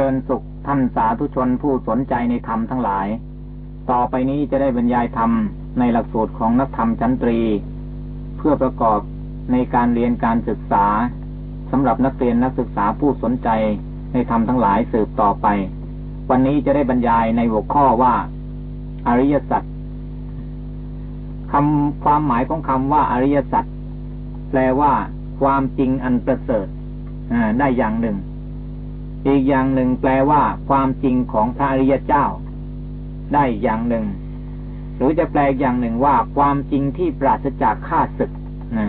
ริญสุขท่านสาธุชนผู้สนใจในธรรมทั้งหลาย ต่อไปนี้จะได้บรรยายธรรมในหลักสูตรของนักธรรมชั้นตรี เพื่อประกอบในการเรียนการศึกษาสำหรับนักเรียนนักศึกษาผู้สนใจในธรรมทั้งหลายสืบต่อไป วันนี้จะได้บรรยายในหัวข้อว่า อริยสัจคำความหมายของคำว่าอริยสัจแปลว่า ความจริงอันประเสริฐได้อย่างหนึ่ง อีกอย่างหนึ่งแปลว่าความจริงของพระอริยเจ้า ได้อย่างหนึ่ง หรือจะแปลอย่างหนึ่งว่าความจริงที่ปราศจากข้าศึกนะ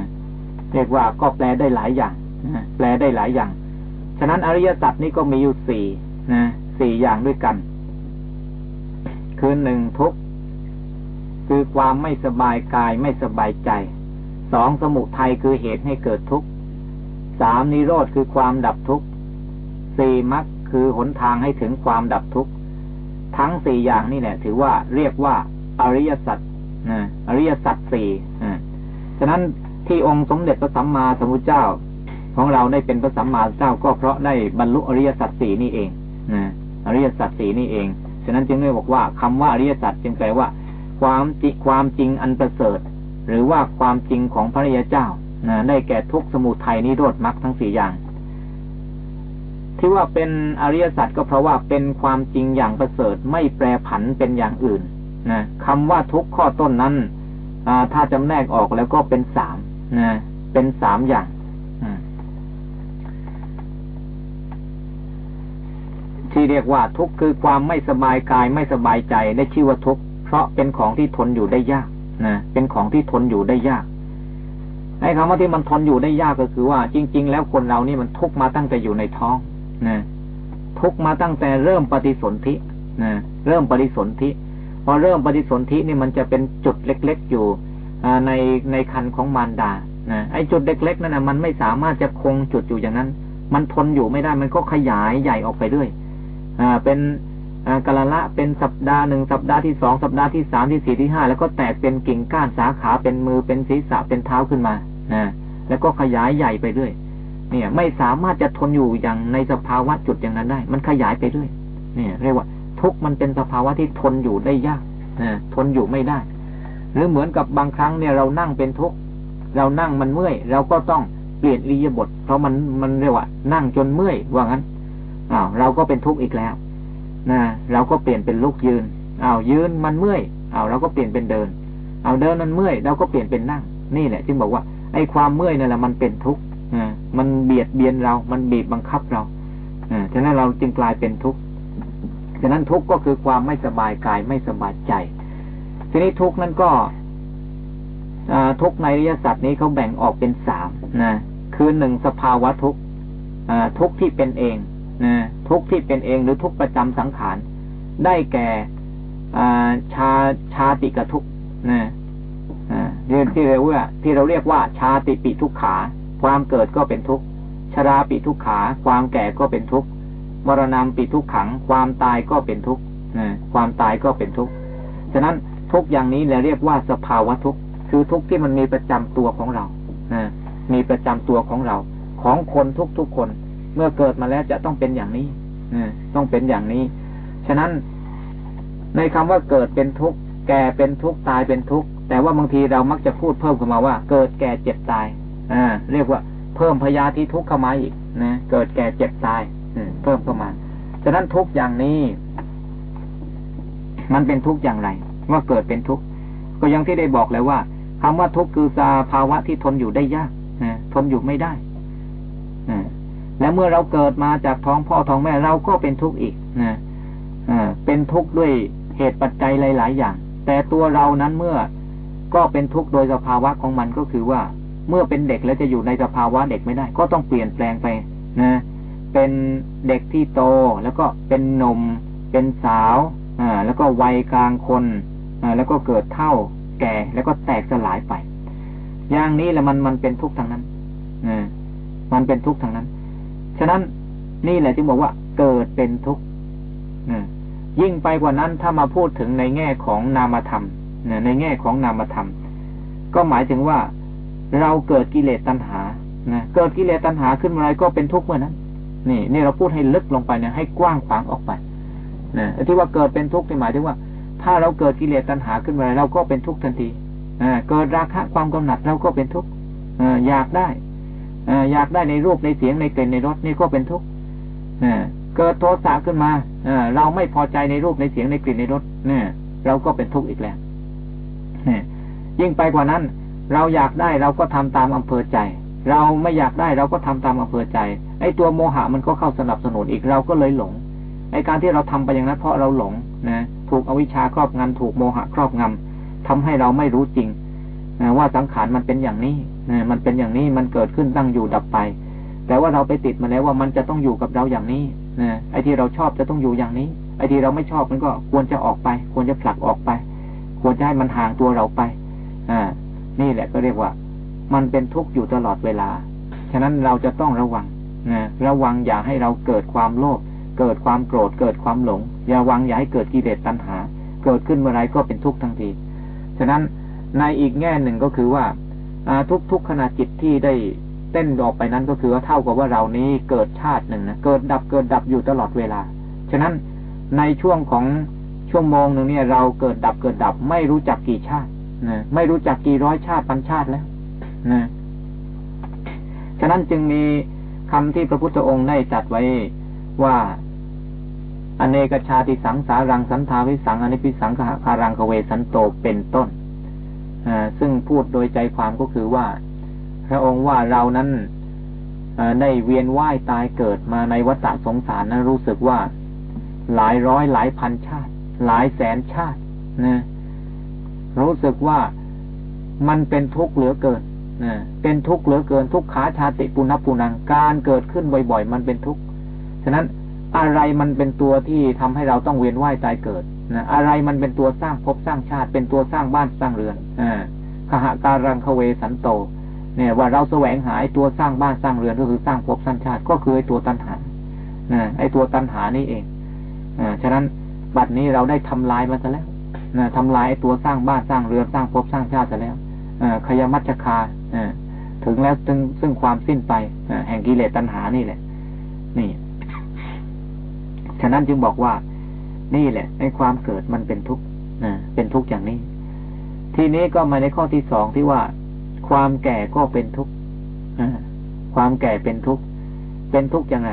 เรียกว่าก็แปลได้หลายอย่างนะแปลได้หลายอย่าง ฉะนั้นอริยสัจนี้ก็มีอยู่สี่นะสี่อย่างด้วยกัน คือหนึ่งทุกคือความไม่สบายกายไม่สบายใจสองสมุทัยคือเหตุให้เกิดทุกข์สามนิโรธคือความดับทุกข์ สี่มรรคคือหนทางให้ถึงความดับทุกข์ทั้งสี่อย่างนี่แหละ ถือว่าเรียกว่า อริยสัจอริยสัจสี่ฉะนั้นที่องค์สมเด็จพระสัมมาสัมพุทธเจ้า ของเราได้เป็นพระสัมมาสัมพุทธเจ้าก็เพราะได้บรรลุอริยสัจสี่นี่เองอริยสัจสี่นี่เอง ฉะนั้นจึงได้บอกว่าคำว่าอริยสัจจึงแปลว่า ความจิความจริงอันประเสริฐ หรือว่าความจริงของพระริยเจ้านะได้แก่ทุกสมุทัยนิโรธมรรคทั้งสี่อย่าง ที่ว่าเป็นอริยสัจก็เพราะว่าเป็นความจริงอย่างประเสริฐไม่แปรผันเป็นอย่างอื่นนะคำว่าทุกข้อต้นนั้นถ้าจำแนกออกแล้วก็เป็นสามนะเป็นสามอย่างที่เรียกว่าทุกข์คือความไม่สบายกายไม่สบายใจได้ชื่อว่าทุกข์เพราะเป็นของที่ทนอยู่ได้ยากนะเป็นของที่ทนอยู่ได้ยากไอ้คำว่าที่มันทนอยู่ได้ยากก็คือว่า จริง ๆ แล้วคนเรานี่มันทุกมาตั้งแต่อยู่ในท้อง นะทุกมาตั้งแต่เริ่มปฏิสนธินะเริ่มปฏิสนธิพอเริ่มปฏิสนธินี่มันจะเป็นจุดเล็ก ๆ อยู่ในในคันของมารดานะไอ้จุดเล็กๆนั่นนะมันไม่สามารถจะคงจุดอยู่อย่างนั้น มันทนอยู่ไม่ได้มันก็ขยายใหญ่ออกไปเรื่อยอ่าเป็นกะละละเป็นสัปดาห์หนึ่งสัปดาห์ที่สองสัปดาห์ที่สามที่สี่ที่ห้าแล้วก็แตกเป็นกิ่งก้านสาขาเป็นมือเป็นศีรษะเป็นเท้าขึ้นมานะแล้วก็ขยายใหญ่ไปเรื่อย เนี่ย ไม่สามารถจะทนอยู่อย่างในสภาวะจุดอย่างนั้นได้ มันขยายไปเรื่อยเนี่ย เรียกว่า ทุกมันเป็นสภาวะที่ทนอยู่ได้ยากนะทนอยู่ไม่ได้ หรือเหมือนกับบางครั้งเนี่ยเรานั่งเป็นทุกข์เรานั่งมันเมื่อยเราก็ต้องเปลี่ยนอิริยาบถเพราะมันมันเรียกว่า นั่งจนเมื่อยว่างั้นอ้าวเราก็เป็นทุกข์อีกแล้วนะเราก็เปลี่ยนเป็นลุกยืนเอาวยืนมันเมื่อยเอาวเราก็เปลี่ยนเป็นเดินเอาเดินมันเมื่อยเราก็เปลี่ยนเป็นนั่ง นี่แหละ จึงบอกว่าไอ้ความเมื่อยนั่นแหละมันเป็นทุกข์ มันเบียดเบียนเรา มันบีบบังคับเราฉะนั้นเราจึงกลายเป็นทุกข์ ฉะนั้นทุกข์ก็คือความไม่สบายกายไม่สบายใจ ทีนี้ทุกข์นั้นก็ทุกข์ในริยสัตว์นี้เขาแบ่งออกเป็นสามนะ คือหนึ่งสภาวะทุกข์ทุกข์ที่เป็นเองนะทุกข์ที่เป็นเองหรือทุกข์ประจำสังขาร ได้แก่ชาชาติกทุกนะเรียกที่เรียกว่าที่เราเรียกว่าชาติปิทุกขา ความเกิดก็เป็นทุกข์ ชราปิทุกขา ความแก่ก็เป็นทุกข์ มรณะปิทุกขัง ความตายก็เป็นทุกนะความตายก็เป็นทุกข์ ฉะนั้นทุกอย่างนี้เราเรียกว่าสภาวะทุกข์ คือทุกข์ที่มันมีประจำตัวของเรามีประจำตัวของเรา ของคนทุกทุกคน เมื่อเกิดมาแล้วจะต้องเป็นอย่างนี้ต้องเป็นอย่างนี้ ฉะนั้นในคำว่าเกิดเป็นทุกข์ แก่เป็นทุกข์ ตายเป็นทุกข์ แต่ว่าบางทีเรามักจะพูดเพิ่มขึ้นมาว่า เกิดแก่เจ็บตาย อ่า เรียกว่าเพิ่มพยาธิทุกข์เข้ามาอีกนะเกิดแก่เจ็บตายเพิ่มเข้ามาฉะนั้นทุกอย่างนี้ มันเป็นทุกอย่างไร ว่าเกิดเป็นทุกก็ยังที่ได้บอกแล้วว่าคำว่าทุกคือสภาวะที่ทนอยู่ได้ยากนะทนอยู่ไม่ได้และเมื่อเราเกิดมาจากท้องพ่อท้องแม่เราก็เป็นทุกข์อีกนะเป็นทุกข์ด้วยเหตุปัจจัยหลาย ๆ อย่าง แต่ตัวเรานั้นเมื่อก็เป็นทุกข์โดยสภาวะของมันก็คือว่า เมื่อเป็นเด็กแล้วจะอยู่ในสภาวะเด็กไม่ได้ ก็ต้องเปลี่ยนแปลงไปนะ เป็นเด็กที่โตแล้วก็เป็นหนุ่มเป็นสาวอ่าแล้วก็วัยกลางคนอ่าแล้วก็เกิดเท่าแก่แล้วก็แตกสลายไป อย่างนี้แหละมันมันเป็นทุกข์ทางนั้นอ่ามันเป็นทุกข์ทางนั้น ฉะนั้นนี่แหละจึงบอกว่าเกิดเป็นทุกข์ยิ่งไปกว่านั้นถ้ามาพูดถึงในแง่ของนามธรรมในแง่ของนามธรรม ก็หมายถึงว่า เราเกิดกิเลสตัณหานะเกิดกิเลสตัณหาขึ้นมาอะไรก็เป็นทุกข์เมื่อนั้น นี่ นี่เราพูดให้ลึกลงไปเนี่ยให้กว้างขวางออกไปนะที่ว่าเกิดเป็นทุกข์นี่หมายถึงว่า ถ้าเราเกิดกิเลสตัณหาขึ้นมาเราก็เป็นทุกข์ทันทีเกิดราคะความกำหนัดเราก็เป็นทุกข์อยากได้อยากได้ในรูปในเสียงในกลิ่นในรสนี่ก็เป็นทุกข์เกิดโทสะขึ้นมาเราไม่พอใจในรูปในเสียงในกลิ่นในรสเนี่ย เราก็เป็นทุกข์อีกแล้วยิ่งไปกว่านั้น เราอยากได้เราก็ทำตามอำเภอใจ เราไม่อยากได้เราก็ทำตามอำเภอใจ ไอ้ตัวโมหะมันก็เข้าสนับสนุนอีกเราก็เลยหลง ไอ้การที่เราทำไปอย่างนั้นเพราะเราหลงนะถูกอวิชชาครอบงำถูกโมหะครอบงำทำให้เราไม่รู้จริงว่าสังขารมันเป็นอย่างนี้มันเป็นอย่างนี้มันเกิดขึ้นตั้งอยู่ดับไป แต่ว่าเราไปติดมาแล้วว่ามันจะต้องอยู่กับเราอย่างนี้นะไอ้ที่เราชอบจะต้องอยู่อย่างนี้ ไอ้ที่เราไม่ชอบมันก็ควรจะออกไป ควรจะผลักออกไป ควรจะให้มันห่างตัวเราไป อ่า นี่แหละก็เรียกว่า มันเป็นทุกข์อยู่ตลอดเวลา ฉะนั้นเราจะต้องระวังนะระวังอย่าให้เราเกิดความโลภเกิดความโกรธเกิดความหลง อย่าวังอย่าให้เกิดกิเลสตัณหา เกิดขึ้นเมื่อไรก็เป็นทุกข์ทั้งที ฉะนั้นในอีกแง่หนึ่งก็คือว่าทุกทุกขณะจิตที่ได้เต้นออกไปนั้นก็คือว่าเท่ากับว่าเรานี้เกิดชาติหนึ่งนะเกิดดับเกิดดับอยู่ตลอดเวลา ฉะนั้นในช่วงของชั่วโมงหนึ่งเนี่ยเราเกิดดับเกิดดับไม่รู้จักกี่ชาติ นะไม่รู้จักกี่ร้อยชาติพันชาติแล้วนะฉะนั้นจึงมีคำที่พระพุทธองค์ได้จัดไว้ว่าอเนกชาติสังสารังสันทาวิสังอนิพิสังคารังคเวสันโตเป็นต้นซึ่งพูดโดยใจความก็คือว่า พระองค์ว่าเรานั้นได้เวียนว่ายตายเกิดมาในวัฏสงสารนั้นรู้สึกว่า หลายร้อยหลายพันชาติ หลายแสนชาตินะ รู้สึกว่ามันเป็นทุกข์เหลือเกินเป็นทุกข์เหลือเกินทุกขาชาติปุณปุนังการเกิดขึ้นบ่อยๆ มันเป็นทุกข์ฉะนั้นอะไรมันเป็นตัวที่ทำให้เราต้องเวียนว่ายตายเกิดนะอะไรมันเป็นตัวสร้างภพสร้างชาติ เป็นตัวสร้างบ้านสร้างเรือนอขหาการังคเวสันโต เนี่ยว่าเราแสวงหาตัวสร้างบ้านสร้างเรือนก็คือสร้างภพสร้างชาติ ก็คือไอ้ตัวตัณหานะไอ้ตัวตัณหานี่เองอฉะนั้นบัดนี้เราได้ทำลายมันซะแล้ว ทำลายตัวสร้างบ้านสร้างเรือนสร้างภพสร้างชาติซะแล้วอ่าขยมัจฉคาถึงแล้วซึ่งซึ่งความสิ้นไปแห่งกิเลสตัณหานี่แหละ นี่ ฉะนั้นจึงบอกว่านี่แหละในความเกิดมันเป็นทุกข์เป็นทุกข์อย่างนี้ ทีนี้ก็มาในข้อที่สองที่ว่า ความแก่ก็เป็นทุกข์ความแก่เป็นทุกข์เป็นทุกข์ยังไง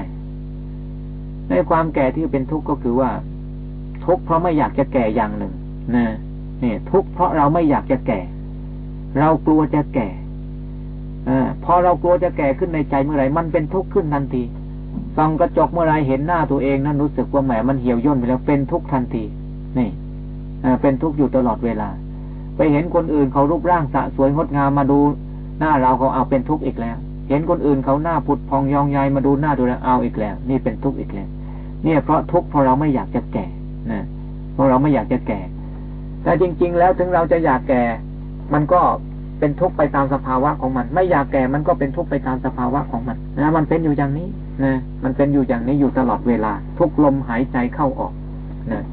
ในความแก่ที่เป็นทุกข์ก็คือว่า ทุกข์เพราะไม่อยากจะแก่อย่างหนึ่ง นะนี่ทุกเพราะเราไม่อยากจะแก่ เรากลัวจะแก่อพอเรากลัวจะแก่ขึ้นในใจเมื่อไหร่มันเป็นทุกข์ขึ้นทันทีส่องกระจกเมื่อไรเห็นหน้าตัวเองนั้นรู้สึกว่าแหมมันเหี่ยวย่นไปแล้วเป็นทุกข์ทันที นี่เป็นทุกข์อยู่ตลอดเวลา ไปเห็นคนอื่นเขารูปร่างสะสวยงดงามมาดู หน้าเราเขาเอาเป็นทุกข์อีกแล้ว เห็นคนอื่นเขาหน้าผุดพองยองใยมาดูหน้าตัวเราเอาอีกแล้ว นี่เป็นทุกข์อีกแล้ว เนี่ยเพราะทุกข์เพราะเราไม่อยากจะแก่นะเพราะเราไม่อยากจะแก่ แต่จริง ๆ แล้วถึงเราจะอยากแก่ มันก็เป็นทุกข์ไปตามสภาวะของมัน ไม่อยากแก่มันก็เป็นทุกข์ไปตามสภาวะของมันนะมันเป็นอยู่อย่างนี้นะมันเป็นอยู่อย่างนี้อยู่ตลอดเวลา ทุกลมหายใจเข้าออกนะ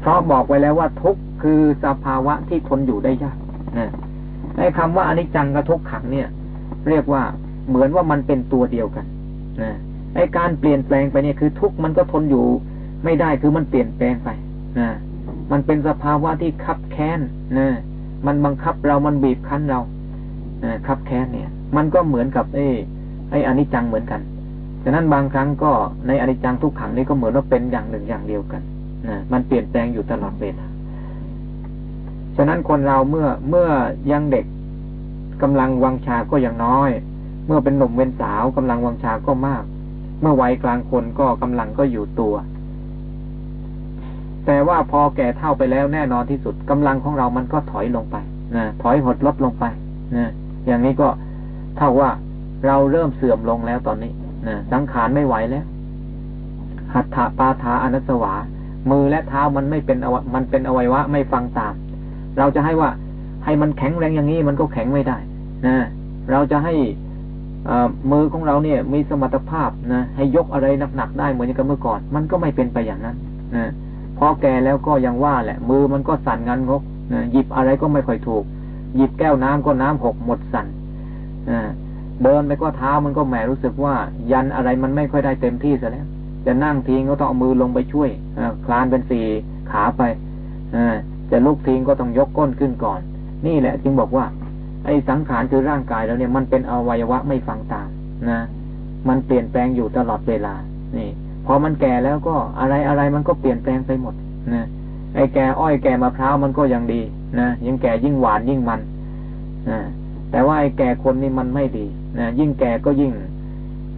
เพราะบอกไว้แล้วว่าทุกคือสภาวะที่ทนอยู่ได้ยากนะในคำว่าอนิจจังกับทุกขังเนี่ย เรียกว่าเหมือนว่ามันเป็นตัวเดียวกันนะไอการเปลี่ยนแปลงไปเนี่ยคือทุกมันก็ทนอยู่ไม่ได้คือมันเปลี่ยนแปลงไปนะ มันเป็นสภาวะที่คับแค้นนะมันบังคับเรามันบีบคั้นเราคับแค้นเนี่ย มันก็เหมือนกับเอไอ้อนิจจังเหมือนกันฉะนั้นบางครั้งก็ในอนิจจังทุกขังนี้ก็เหมือนว่าเป็นอย่างหนึ่งอย่างเดียวกันนะมันเปลี่ยนแปลงอยู่ตลอดเวลาฉะนั้นคนเราเมื่อเมื่อยังเด็กกำลังวังชาก็ยังน้อย เมื่อเป็นหนุ่มเป็นสาวกำลังวังชาก็มาก เมื่อวัยกลางคนก็กำลังก็อยู่ตัว แต่ว่าพอแก่เท่าไปแล้วแน่นอนที่สุดกำลังของเรามันก็ถอยลงไปนะถอยหดลดลงไปนะอย่างนี้ก็เท่าว่าเราเริ่มเสื่อมลงแล้วตอนนี้นะสังขารไม่ไหวแล้ว หัตถปาทาอนัสวา มือและเท้ามันไม่เป็นอวมันเป็นอวัยวะไม่ฟังตาม เราจะให้ว่า ให้มันแข็งแรงอย่างนี้มันก็แข็งไม่ได้นะเราจะให้มือของเราเนี่ย มีสมรรถภาพนะให้ยกอะไรหนักๆได้เหมือนกับเมื่อก่อน มันก็ไม่เป็นไปอย่างนั้นนะ พอแก่แล้วก็ยังว่าแหละ มือมันก็สั่นงันงกนะหยิบอะไรก็ไม่ค่อยถูก หยิบแก้วน้ำก็น้ำหกหมดสั่นเดินไปก็เท้ามันก็แหมรู้สึกว่า ยันอะไรมันไม่ค่อยได้เต็มที่ซะแล้วจะนั่งทิ้งก็ต้องเอามือลงไปช่วยอคลานเป็นสี่ขาไปจะลุกทิ้งก็ต้องยกก้นขึ้นก่อน นี่แหละ จึงบอกว่า ไอ้สังขารคือร่างกายแล้วเนี่ยมันเป็นอวัยวะไม่ฟังตามนะ มันเปลี่ยนแปลงอยู่ตลอดเวลา นี่ อมันแก่แล้วก็อะไรอะไรมันก็เปลี่ยนแปลงไปหมดนะไอ้แก่อ้อยแก่มะพร้าวมันก็ยังดีนะยิ่งแก่ยิ่งหวานยิ่งมันนะแต่ว่าไอ้แก่คนนี่มันไม่ดีนะยิ่งแก่ก็ยิ่ง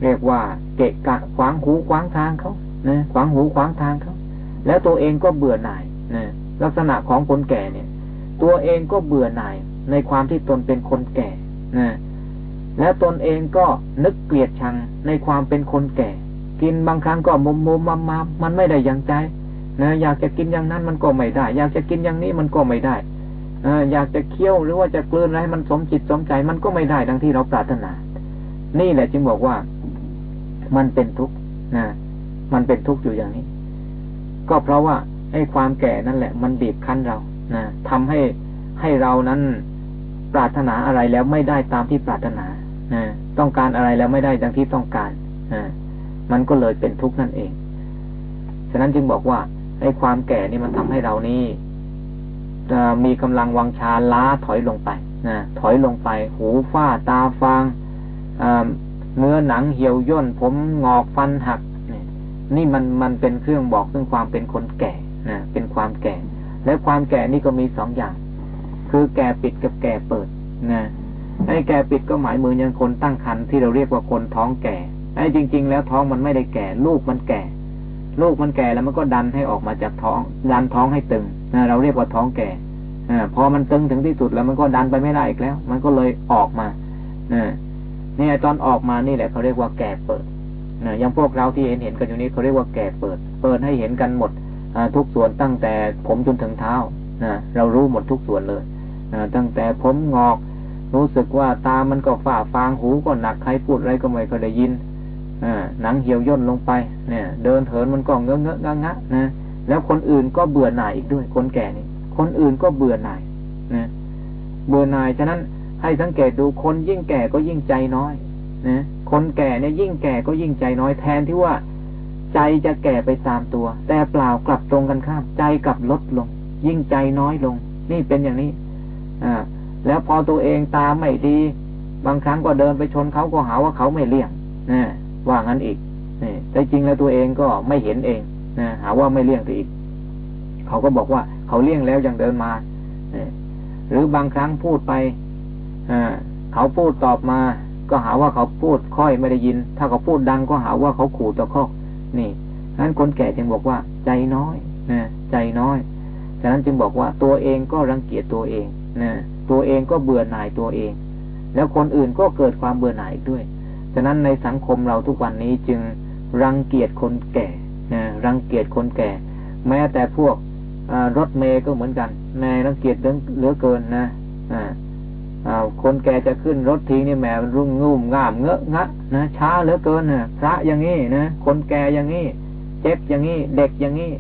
เรียกว่า เกะกะขวางหูขวางทางเขานะขวางหูขวางทางเขาแล้วตัวเองก็เบื่อหน่ายนะลักษณะของคนแก่เนี่ย ตัวเองก็เบื่อหน่ายในความที่ตนเป็นคนแก่นะแล้วตนเองก็นึกเกลียดชังในความเป็นคนแก่ กินบางครั้งก็มุมมุมมามามันไม่ได้อย่างใจนะอยากจะกินอย่างนั้นมันก็ไม่ได้ อยากจะกินอย่างนี้มันก็ไม่ได้ออยากจะเคี้ยวหรือว่าจะกลืนอะไรมันสมจิตสมใจมันก็ไม่ได้ดังที่เราปรารถนา นี่แหละจึงบอกว่า มันเป็นทุกข์นะมันเป็นทุกข์อยู่อย่างนี้ ก็เพราะว่าไอ้ความแก่นั่นแหละ มันบีบคั้นเรานะทำให้ให้เรานั้นปรารถนาอะไรแล้วไม่ได้ตามที่ปรารถนานะต้องการอะไรแล้วไม่ได้ดังที่ต้องการนะ มันก็เลยเป็นทุกข์นั่นเอง ฉะนั้นจึงบอกว่าไอ้ความแก่นี่มันทำให้เรานี่มีกำลังวังชาล้าถอยลงไปนะถอยลงไป หูฝ้าตาฟางเนื้อหนังเหี่ยวย่น ผมงอกฟันหัก นี่มันมันเป็นเครื่องบอกซึ่งความเป็นคนแก่นะเป็นความแก่ และความแก่นี่ก็มีสองอย่าง คือแก่ปิดกับแก่เปิดนะไอ้แก่ปิดก็หมายมือยังคนตั้งครรภ์ที่เราเรียกว่าคนท้องแก่ ไอ้จริง ๆ แล้วท้องมันไม่ได้แก่ ลูกมันแก่ ลูกมันแก่แล้วมันก็ดันให้ออกมาจากท้อง ดันท้องให้ตึงเราเรียกว่าท้องแก่อพอมันตึงถึงที่สุดแล้วมันก็ดันไปไม่ได้อีกแล้ว มันก็เลยออกมาเนี่ยตอนออกมานี่แหละเขาเรียกว่าแก่เปิดนะอย่างพวกเราที่เห็นเห็นกันอยู่นี้เขาเรียกว่าแก่เปิด เปิดให้เห็นกันหมดทุกส่วนตั้งแต่ผมจนถึงเท้านะเรารู้หมดทุกส่วนเลยตั้งแต่ผมงอก รู้สึกว่าตามันก็ฝ่าฟางหูก็หนักใครพูดอะไรก็ไม่เคยได้ยิน หนังเหี่ยวย่นลงไป เนี่ย เดินเถินมันก็เงอะเงอะงะงะนะแล้วคนอื่นก็เบื่อหน่ายอีกด้วย คนแก่นี่ คนอื่นก็เบื่อหน่ายนะเบื่อหน่ายฉะนั้นให้สังเกตดูคนยิ่งแก่ก็ยิ่งใจน้อยนะคนแก่เนี่ยยิ่งแก่ก็ยิ่งใจน้อยแทนที่ว่า ใจจะแก่ไปตามตัว แต่เปล่ากลับตรงกันข้าม ใจกลับลดลง ยิ่งใจน้อยลง นี่เป็นอย่างนี้ อ่า แล้วพอตัวเองตาไม่ดี บางครั้งก็เดินไปชนเขาก็หาว่าเขาไม่เลี่ยงนะ ว่างั้นอีกนี่แต่จริงแล้วตัวเองก็ไม่เห็นเองนะหาว่าไม่เลี่ยงตัวอีก เขาก็บอกว่าเขาเลี่ยงแล้วยังเดินมาหรือบางครั้งพูดไปเขาพูดตอบมา ก็หาว่าเขาพูดค่อยไม่ได้ยิน ถ้าเขาพูดดังก็หาว่าเขาขู่ตะคอกนี่นั้นคนแก่จึงบอกว่า ใจน้อยนะใจน้อยฉะนั้นจึงบอกว่าตัวเองก็รังเกียจตัวเองนะตัวเองก็เบื่อหน่ายตัวเอง แล้วคนอื่นก็เกิดความเบื่อหน่ายด้วย ฉะนั้นในสังคมเราทุกวันนี้จึงรังเกียจคนแก่นะรังเกียจคนแก่ แม้แต่พวกรถเมย์ก็เหมือนกันแม่รังเกียจเหลือเกินนะอ่าคนแก่จะขึ้นรถทิ้งนี่แม่รุ่งงุ่มง่ามเงอะงะนะช้าเหลือเกินนะพระอย่างนี้นะคนแก่อย่างนี้เจ็บอย่างนี้เด็กอย่างนี้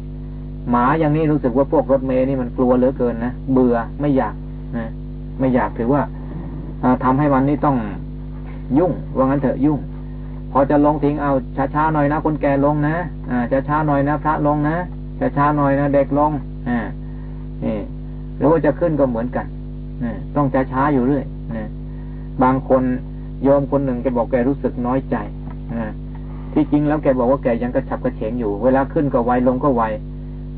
หมาอย่างนี้รู้สึกว่าพวกรถเมย์นี่มันกลัวเหลือเกินนะเบื่อไม่อยากนะไม่อยากถือว่าทำให้วันนี้ต้อง ยุ่ง ว่างั้นเถอะยุ่ง พอจะลงทิ้งเอาช้าๆหน่อยนะคนแก่ลงนะอ่าช้าๆหน่อยนะพระลงนะช้าๆหน่อยนะเด็กลงอ่านี่หรือว่าจะขึ้นก็เหมือนกันนะต้องช้าช้าอยู่เรื่อยนะบางคนโยมคนหนึ่งแกบอกแกรู้สึกน้อยใจนะที่จริงแล้วแกบอกว่าแกยังกระฉับกระเฉงอยู่ เวลาขึ้นก็ไวลงก็ไว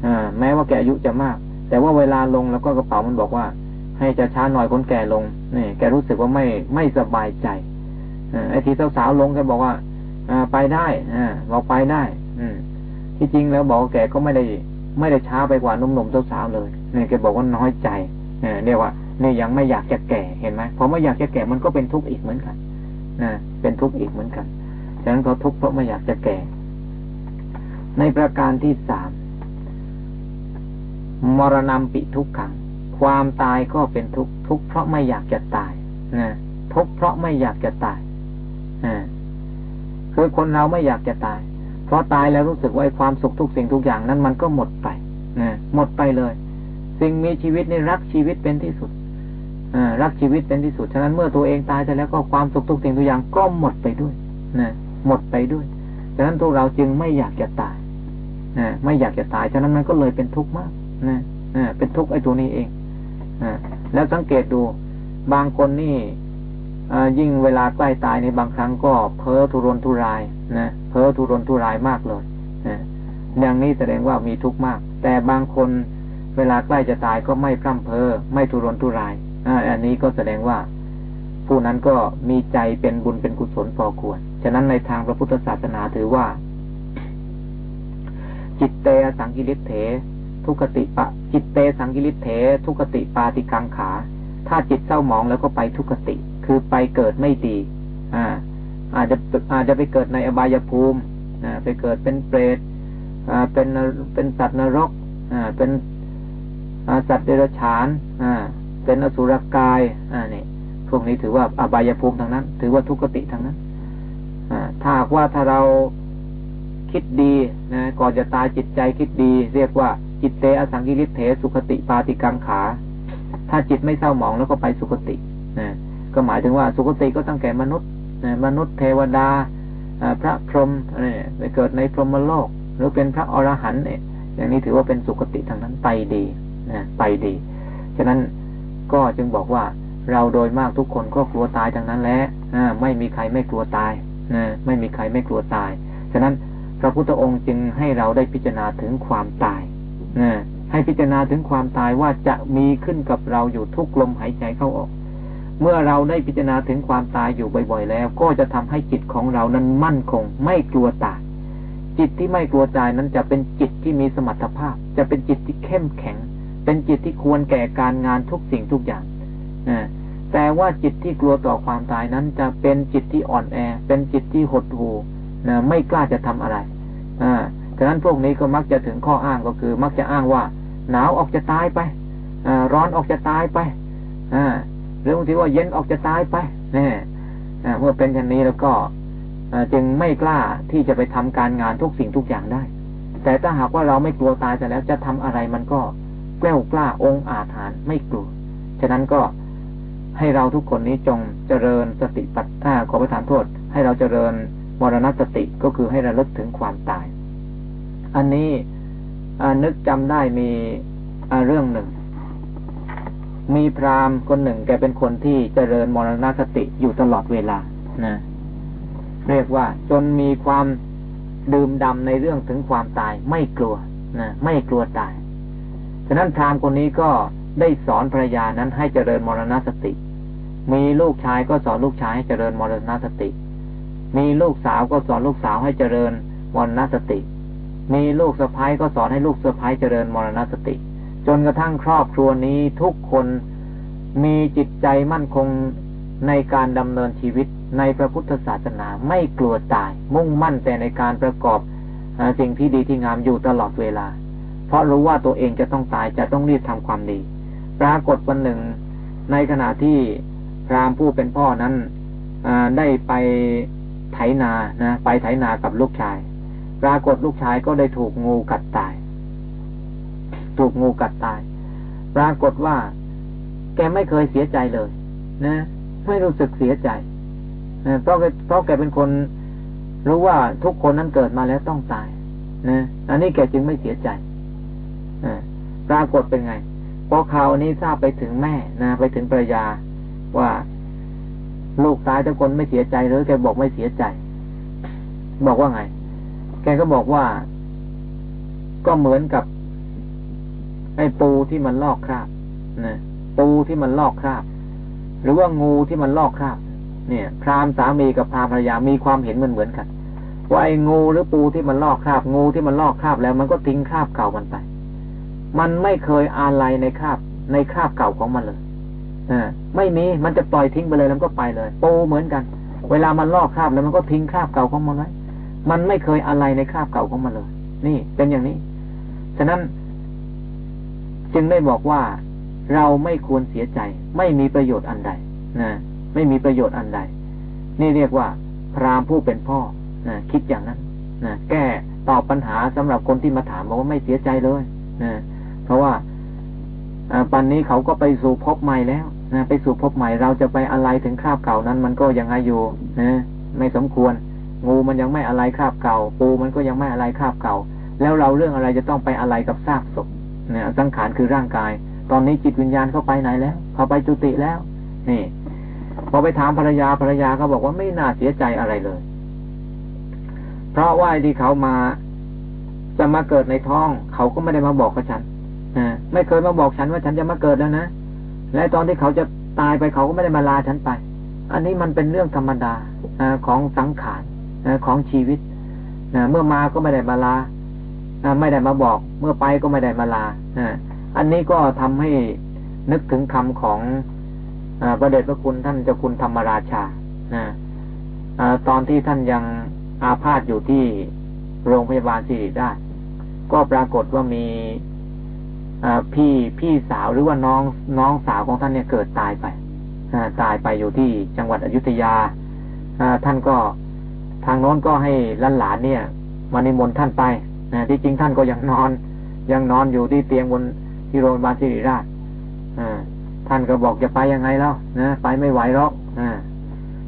อ่าแม้ว่าแกอายุจะมาก แต่ว่าเวลาลงแล้วก็กระเป๋ามันบอกว่า ให้จะช้าหน่อยคนแก่ลงนี่แกรู้สึกว่าไม่ไม่สบายใจ ไอ้ที่สาวๆลงแกบอกว่า อ่าไปได้อ่าบอกไปได้ อืม ที่จริงแล้วบอกแกก็ไม่ได้ ไม่ได้ช้าไปกว่านุ่มๆสาวๆเลยเนี่ยแกบอกว่าน้อยใจเนี่ยเรียกว่าเนี่ยยังไม่อยากจะแก่เห็นไหมพอไม่อยากจะแก่มันก็เป็นทุกข์อีกเหมือนกันนะเป็นทุกข์อีกเหมือนกันฉะนั้นเขาทุกข์เพราะไม่อยากจะแก่ ในประการที่สามมรณะปิทุกขัง ความตายก็เป็นทุกข์ทุกข์เพราะไม่อยากจะตายนะทุกข์เพราะไม่อยากจะตาย คือคนเราไม่อยากจะตาย เพอตายแล้วรู้สึกว่าความสุขทุกสิ่งทุกอย่างนั้นมันก็หมดไปนะหมดไปเลย สิ่งมีชีวิตในรักชีวิตเป็นที่สุดรักชีวิตเป็นที่สุด ฉะนั้นเมื่อตัวเองตายไปแล้วก็ความสุขทุกสิ่งทุกอย่างก็หมดไปด้วยนะหมดไปด้วย ฉะนั้นพวกเราจึงไม่อยากจะตายนะไม่อยากจะตาย ฉะนั้นมันก็เลยเป็นทุกข์มากนะเป็นทุกข์ไอ้ตัวนี้เองอแล้วสังเกตดู บางคนนี่ ยิ่งเวลาใกล้ตายในบางครั้งก็เพ้อทุรนทุรายนะเพ้อทุรนทุรายมากเลยนะอย่างนี้แสดงว่ามีทุกข์มาก แต่บางคนเวลาใกล้จะตายก็ไม่พร่ำเพ้อไม่ทุรนทุรายอันนี้ก็แสดงว่า ผู้นั้นก็มีใจเป็นบุญเป็นกุศลพอควร ฉะนั้นในทางพระพุทธศาสนาถือว่า จิตเตสังกิริเถ ทุกติปะ จิตเตสังกิริเถ ทุกติปาติกังขา ถ้าจิตเศร้าหมองแล้วก็ไปทุกติ คือไปเกิดไม่ดี อ่า อาจจะอาจจะไปเกิดในอบายภูมิอ่าไปเกิดเป็นเปรตอ่าเป็นเป็นสัตว์นรก อ่า เป็นสัตว์เดรัจฉาน อ่า เป็นอสุรกาย อ่านี่พวกนี้ถือว่าอบายภูมิทางนั้น ถือว่าทุกขติทางนั้นอ่าถ้าว่าถ้าเราคิดดีนะก่อนจะตายจิตใจคิดดี เรียกว่าจิตเตอสังกิริเถสุขติปาติกังขา ถ้าจิตไม่เศร้าหมองแล้วก็ไปสุขตินะ ก็หมายถึงว่าสุขติก็ตั้งแก่มนุษย์มนุษย์เทวดาพระพรหมเนี่ยไปเกิดในพรหมโลก หรือเป็นพระอรหันต์เนี่ยอย่างนี้ถือว่าเป็นสุขติทางนั้นไปดีนะไปดี ฉะนั้นก็จึงบอกว่าเราโดยมากทุกคนก็กลัวตายทั้งนั้นแหละไม่มีใครไม่กลัวตายนะไม่มีใครไม่กลัวตาย ฉะนั้นพระพุทธองค์จึงให้เราได้พิจารณาถึงความตายนะให้พิจารณาถึงความตายว่าจะมีขึ้นกับเราอยู่ทุกลมหายใจเข้าออก เมื่อเราได้พิจารณาถึงความตายอยู่บ่อย ๆ แล้ว ก็จะทำให้จิตของเรานั้นมั่นคง ไม่กลัวตาย จิตที่ไม่กลัวตายนั้นจะเป็นจิตที่มีสมรรถภาพ จะเป็นจิตที่เข้มแข็ง เป็นจิตที่ควรแก่การงานทุกสิ่งทุกอย่างนะแต่ว่าจิตที่กลัวต่อความตายนั้น จะเป็นจิตที่อ่อนแอ เป็นจิตที่หดหู่นะไม่กล้าจะทำอะไรอ่าฉะนั้นพวกนี้ก็มักจะถึงข้ออ้างก็คือ มักจะอ้างว่า หนาวออกจะตายไปอร้อนออกจะตายไปอ่า หรือบางทีว่าเย็นออกจะตายไปนี่เมื่อเป็นอย่างนี้แล้วก็จึงไม่กล้าที่จะไปทำการงานทุกสิ่งทุกอย่างได้ แต่ถ้าหากว่าเราไม่กลัวตายแต่แล้วจะทำอะไรมันก็แกล้วกล้าองอาจหารไม่กลัว ฉะนั้นก็ให้เราทุกคนนี้จงเจริญสติปัฏฐานขอประทานโทษ ให้เราเจริญมรณสติก็คือให้ระลึกถึงความตาย อันนี้นึกจำได้มีเรื่องหนึ่ง มีพราหมณ์คนหนึ่งแกเป็นคนที่เจริญมรณสติอยู่ตลอดเวลานะเรียกว่าจนมีความดื่มดำในเรื่องถึงความตายไม่กลัวนะไม่กลัวตาย ฉะนั้นพราหมณ์คนนี้ก็ได้สอนภรรยานั้นให้เจริญมรณสติ มีลูกชายก็สอนลูกชายให้เจริญมรณสติ มีลูกสาวก็สอนลูกสาวให้เจริญมรณสติ มีลูกสะพ้ายก็สอนให้ลูกสะพ้ายเจริญมรณสติ จนกระทั่งครอบครัวนี้ทุกคนมีจิตใจมั่นคงในการดำเนินชีวิตในพระพุทธศาสนาไม่กลัวตาย มุ่งมั่นแต่ในการประกอบสิ่งที่ดีที่งามอยู่ตลอดเวลา เพราะรู้ว่าตัวเองจะต้องตายจะต้องรีบทำความดี ปรากฏวันหนึ่ง ในขณะที่พรามผู้เป็นพ่อนั้นได้ไปไถนานะไปไถนากับลูกชาย ปรากฏลูกชายก็ได้ถูกงูกัดตาย ถูกงูกัดตาย ปรากฏว่า แกไม่เคยเสียใจเลย นะ ไม่รู้สึกเสียใจเพราะเพราะแกเป็นคนรู้ว่าทุกคนนั้นเกิดมาแล้วต้องตาย นะอันนี้แกจึงไม่เสียใจปรากฏเป็นไงพอข่าวนี้ทราบไปถึงแม่นะไปถึงภรรยาว่าลูกตายทุกคนไม่เสียใจหรือแกบอกไม่เสียใจ บอกว่าไง แกก็บอกว่า ก็เหมือนกับ ไอ้ปูที่มันลอกคราบนะปูที่มันลอกคราบ หรือว่างูที่มันลอกคราบ เนี่ยพรามสามีกับพรามภรรยามีความเห็นเหมือนเหมือนกันว่าไอ้งูหรือปูที่มันลอกคราบ งูที่มันลอกคราบแล้วมันก็ทิ้งคราบเก่ามันไป มันไม่เคยอาลัยในคราบ ในคราบเก่าของมันเลยอไม่มีมันจะปล่อยทิ้งไปเลยแล้วก็ไปเลยโปเหมือนกัน เวลามันลอกคราบแล้วมันก็ทิ้งคราบเก่าของมันไว้มันไม่เคยอาลัยในคราบเก่าของมันเลย นี่เป็นอย่างนี้ ฉะนั้น จึงได้บอกว่าเราไม่ควรเสียใจ ไม่มีประโยชน์อันใดนะไม่มีประโยชน์อันใด นี่เรียกว่า พรามผู้เป็นพ่อนะคิดอย่างนั้นนะแก้ตอบปัญหาสำหรับคนที่มาถามบอกว่าไม่เสียใจเลยนะเพราะว่าปันนี้เขาก็ไปสู่พบใหม่แล้วนะไปสู่พบใหม่เราจะไปอะไรถึงคราบเก่านั้น มันก็ยังไงอยู่นะไม่สมควร งูมันยังไม่อะไรคราบเก่า ปูมันก็ยังไม่อะไรคราบเก่า แล้วเราเรื่องอะไรจะต้องไปอะไรกับซากศพ เนี่ยสังขารคือร่างกาย ตอนนี้จิตวิญญาณเข้าไปไหนแล้ว เข้าไปจุติแล้ว นี่ พอไปถามภรรยาภรรยาก็บอกว่าไม่น่าเสียใจอะไรเลย เพราะว่าที่เขามาจะมาเกิดในท้อง เขาก็ไม่ได้มาบอกกับฉันนะไม่เคยมาบอกฉันว่าฉันจะมาเกิดแล้วนะและตอนที่เขาจะตายไปเขาก็ไม่ได้มาลาฉันไป อันนี้มันเป็นเรื่องธรรมดาอของสังขารของชีวิตเมื่อมาก็ไม่ได้มาลา ไม่ได้มาบอก เมื่อไปก็ไม่ได้มาลาอันนี้ก็ทำให้นึกถึงคำของพระเดชพระคุณท่านเจ้าคุณธรรมราชาตอนที่ท่านยังอาพาธอยู่ที่โรงพยาบาลสิริราชก็ปรากฏว่ามีพี่พี่สาวหรือว่าน้องน้องสาวของท่านเนี่ยเกิดตายไปตายไปอยู่ที่จังหวัดอยุธยาท่านก็ทางโน้นก็ให้ล้านหลานเนี่ยมานิมนต์ท่านไป ที่จริงท่านก็ยังนอน ยังนอนอยู่ที่เตียงบนที่โรงพยาบาลศิริราชท่านก็บอกจะไปยังไงแล้วนะไปไม่ไหวหรอก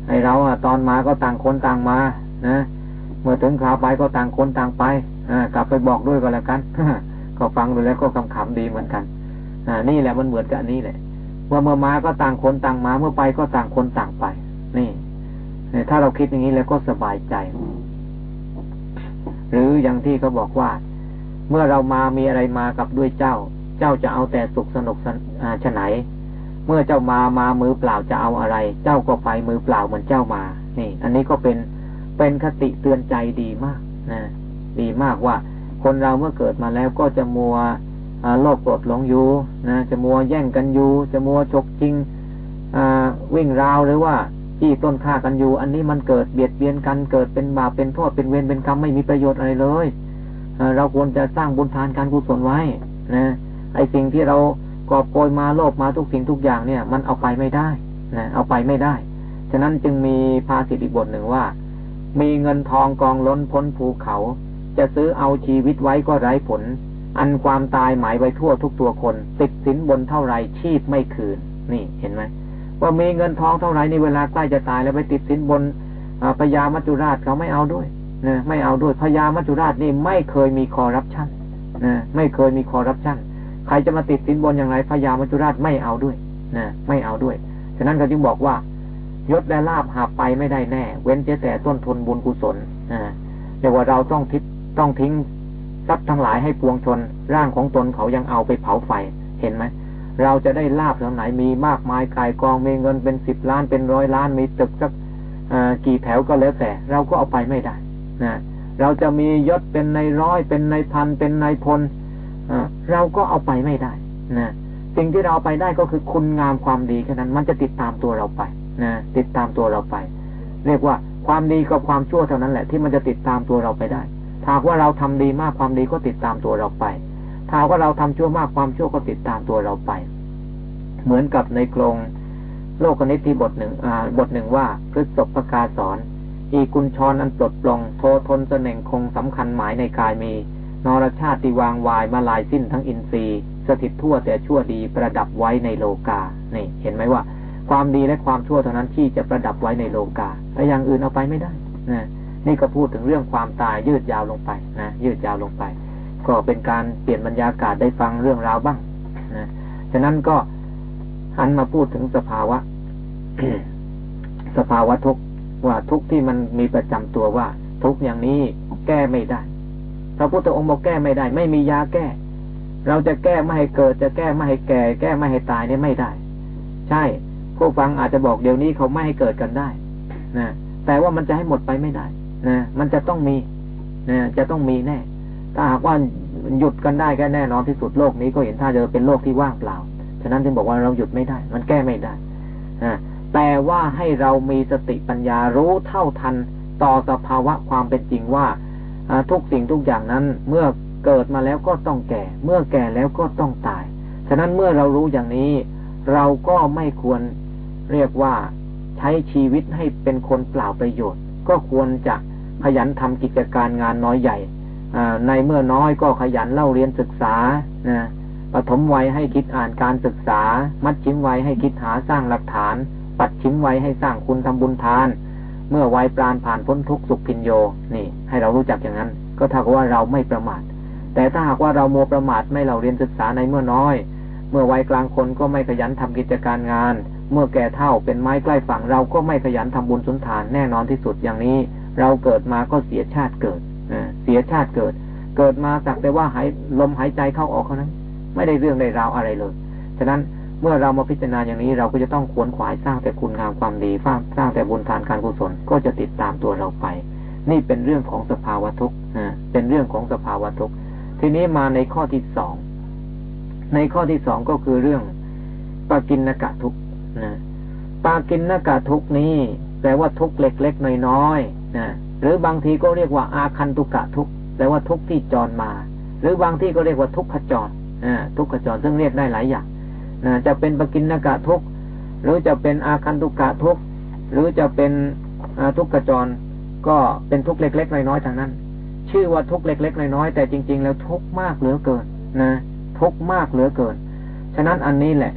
ไอเราอะตอนมาก็ต่างคนต่างมานะเมื่อถึงคราวไปก็ต่างคนต่างไปอกลับไปบอกด้วยก็แล้วกันก็ฟังดูแล้วก็คำขำดีเหมือนกันอนี่แหละมันเหมือนกับนี้แหละว่าเมื่อมาก็ต่างคนต่างมา เมื่อไปก็ต่างคนต่างไป นี่ถ้าเราคิดอย่างนี้แล้วก็สบายใจ หรืออย่างที่เขาบอกว่า เมื่อเรามามีอะไรมากับด้วยเจ้า เจ้าจะเอาแต่สุขสนุกฉไหน เมื่อเจ้ามามามือเปล่าจะเอาอะไร เจ้าก็ไปมือเปล่าเหมือนเจ้ามา นี่ อันนี้ก็เป็นเป็นคติเตือนใจดีมากนะดีมากว่า คนเราเมื่อเกิดมาแล้วก็จะมัวโลภโกรธหลงอยู่นะจะมัวแย่งกันอยู่จะมัวฉกจริงวิ่งราวหรือว่า จี้ต้นฆ่ากันอยู่ อันนี้มันเกิดเบียดเบียนกันเกิดเป็นบาปเป็นโทษเป็นเวรเป็นกรรมไม่มีประโยชน์อะไรเลยเราควรจะสร้างบุญทานการกุศลไว้นะไอสิ่งที่เรากอบโกยมาโลภมาทุกสิ่งทุกอย่างเนี่ย มันเอาไปไม่ได้นะเอาไปไม่ได้ ฉะนั้นจึงมีภาษิตอีกบทหนึ่งว่า มีเงินทองกองล้นพ้นภูเขา จะซื้อเอาชีวิตไว้ก็ไร้ผล อันความตายหมายไว้ทั่วทุกตัวคน ติดสินบนเท่าไรชีพไม่คืน นี่เห็นไหม ว่ามีเงินทองเท่าไหรในเวลาใกล้จะตายแล้วไปติดสินบนพญามัจจุราชเขาไม่เอาด้วยนะไม่เอาด้วยพญามัจจุราชนี่ไม่เคยมีคอรับชั่นนะไม่เคยมีคอรับชั่นใครจะมาติดสินบนอย่างไรพญามัจจุราชไม่เอาด้วยนะไม่เอาด้วย ฉะนั้นเขาจึงบอกว่ายศและลาบหาไปไม่ได้แน่ เว้นแต่ต้นทุนบุญกุศลนะเรียกว่าเราต้องทิศต้องทิ้งทรัพย์ทั้งหลายให้ปวงชน ร่างของตนเขายังเอาไปเผาไฟเห็นไหม เราจะได้ลาบทางไหนมีมากมายกายกองมีเงินเป็นสิบล้านเป็นร้อยล้านมีตึกสักกี่แถวก็แล้วแต่ เราก็เอาไปไม่ได้นะเราจะมียศเป็นในร้อยเป็นในพันเป็นในพลเราก็เอาไปไม่ได้นะสิ่งที่เราไปได้ก็คือคุณงามความดีแค่นั้น มันจะติดตามตัวเราไปนะติดตามตัวเราไป เรียกว่าความดีกับความชั่วเท่านั้นแหละที่มันจะติดตามตัวเราไปได้ถ้าว่าเราทำดีมากความดีก็ติดตามตัวเราไป ถ้าว่าเราทำชั่วมากความชั่วก็ติดตามตัวเราไป เหมือนกับในกรงโลกนิติบทหนึ่งบทหนึ่งว่าพฤษภกาสอนอีกุญชรอันปลดปลงโททนเสน่งคงสำคัญหมายในกายมี นรชาติวางวายมาลายสิ้นทั้งอินทรีย์สถิตทั่วแต่ชั่วดีประดับไว้ในโลกานี่เห็นไหมว่า ความดีและความชั่วเท่านั้นที่จะประดับไว้ในโลกาและอย่างอื่นเอาไปไม่ได้นะนี่ก็พูดถึงเรื่องความตายยืดยาวลงไปนะยืดยาวลงไป ก็เป็นการเปลี่ยนบรรยากาศได้ฟังเรื่องราวบ้างนะฉะนั้นก็หันมาพูดถึงสภาวะ สภาวะทุกว่าทุกที่มันมีประจำตัวว่า ทุกอย่างนี้แก้ไม่ได้พระพุทธองค์บอกแก้ไม่ได้ ไม่มียาแก้ เราจะแก้ไม่ให้เกิด จะแก้ไม่ให้แก่ แก้ไม่ให้ตายเนี่ยไม่ได้ ใช่ผู้ฟังอาจจะบอกเดี๋ยวนี้เขาไม่ให้เกิดกันได้นะแต่ว่ามันจะให้หมดไปไม่ได้นะมันจะต้องมีนะจะต้องมีแน่ ถ้าหากว่าหยุดกันได้ก็แน่นอนที่สุดโลกนี้ก็เห็นท่าจะเป็นโลกที่ว่างเปล่า ฉะนั้นจึงบอกว่าเราหยุดไม่ได้ มันแก้ไม่ได้นะแต่ว่าให้เรามีสติปัญญารู้เท่าทันต่อสภาวะความเป็นจริงว่าทุกสิ่งทุกอย่างนั้นเมื่อเกิดมาแล้วก็ต้องแก่ เมื่อแก่แล้วก็ต้องตาย ฉะนั้นเมื่อเรารู้อย่างนี้ เราก็ไม่ควรเรียกว่าใช้ชีวิตให้เป็นคนเปล่าประโยชน์ ก็ควรจะขยันทำกิจการงานน้อยใหญ่ ในเมื่อน้อยก็ขยันเล่าเรียนศึกษานะปฐมวัยให้คิดอ่านการศึกษา มัดชิมวัยให้คิดหาสร้างหลักฐาน ปัดชิมวัยให้สร้างคุณทำบุญทาน เมื่อวัยปราณผ่านพ้นทุกสุขพินโยนี่ ให้เรารู้จักอย่างนั้น ก็เท่ากับว่าเราไม่ประมาท แต่ถ้าหากว่าเราโมประมาทไม่เราเรียนศึกษาในเมื่อน้อย เมื่อวัยกลางคนก็ไม่ขยันทำกิจการงาน เมื่อแก่เท่าเป็นไม้ใกล้ฝั่งเราก็ไม่ขยันทำบุญสุนทานแน่นอนที่สุดอย่างนี้ เราเกิดมาก็เสียชาติเกิด เสียชาติเกิด เกิดมาสักแต่ว่าหายลมหายใจเข้าออกเท่านั้น ไม่ได้เรื่องได้ราวอะไรเลย ฉะนั้นเมื่อเรามาพิจารณาอย่างนี้เราก็จะต้องควรขวายสร้างแต่คุณงามความดีสร้างสร้างแต่บุญทานการกุศลก็จะติดตามตัวเราไป นี่เป็นเรื่องของสภาวะทุกข์เป็นเรื่องของสภาวะทุกข์ทีนี้มาในข้อที่สองในข้อที่สองก็คือเรื่องปากินนกะทุกนะปากินนกะทุกนี้แปลว่าทุกเล็กๆน้อยๆนะ หรือบางทีก็เรียกว่าอาคันตุกะทุกแปลว่าทุกที่จรมา หรือบางที่ก็เรียกว่าทุกขจรทุกขจรซึ่งเรียกได้หลายอย่างจะเป็นปกินนกะทุกหรือจะเป็นอาคันตุกะทุกหรือจะเป็นทุกขจรก็เป็นทุกเล็ก ๆ น้อยๆทางนั้น ชื่อว่าทุกเล็ก ๆ น้อยๆแต่จริง ๆ แล้วทุกมากเหลือเกินนะทุกมากเหลือเกิน ฉะนั้นอันนี้แหละ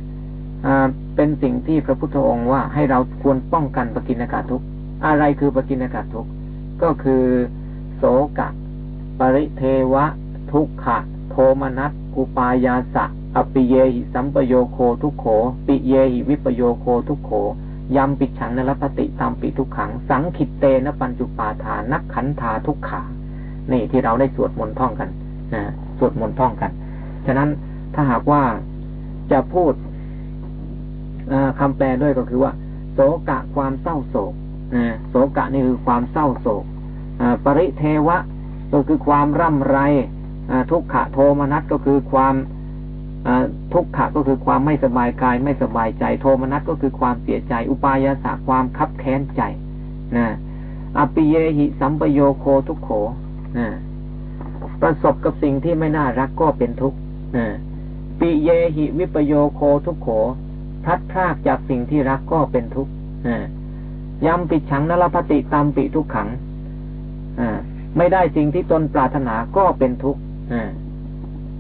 เป็นสิ่งที่พระพุทธองค์ว่าให้เราควรป้องกันปกินากาทุกอะไรคือปกินากาทุก ก็คือ โสกะ ปริเทวะ ทุกขะ โทมนัส อุปายาสะอปิเยหิสัมปโยโคทุกโข ปิเยหิวิปโยโคทุกโขยำปิดฉังนรปติตามปิทุกขัง สังขิตเตนปัญจุปาทานักขันธาทุกขา นี่ที่เราได้สวดมนต์ท่องกันนะสวดมนต์ท่องกัน ฉะนั้นถ้าหากว่าจะพูดคำแปลด้วยก็คือว่า โศกะความเศร้าโศก โศกะนี่คือความเศร้าโศกปริเทวะก็คือความร่ำไรทุกขะโทมนัสก็คือความทุกขะก็คือความไม่สบายกายไม่สบายใจ โทมนัสก็คือความเสียใจ อุปายาสะความคับแค้นใจนะอปิเยหิสัมปโยโคทุกโขนะประสบกับสิ่งที่ไม่น่ารักก็เป็นทุกข์นะปิเยหิวิปโยโคทุกโขพัดพลากจากสิ่งที่รักก็เป็นทุกข์ ยำปิดฉังนรพติตามปิทุกขังไม่ได้สิ่งที่ตนปรารถนาก็เป็นทุกข์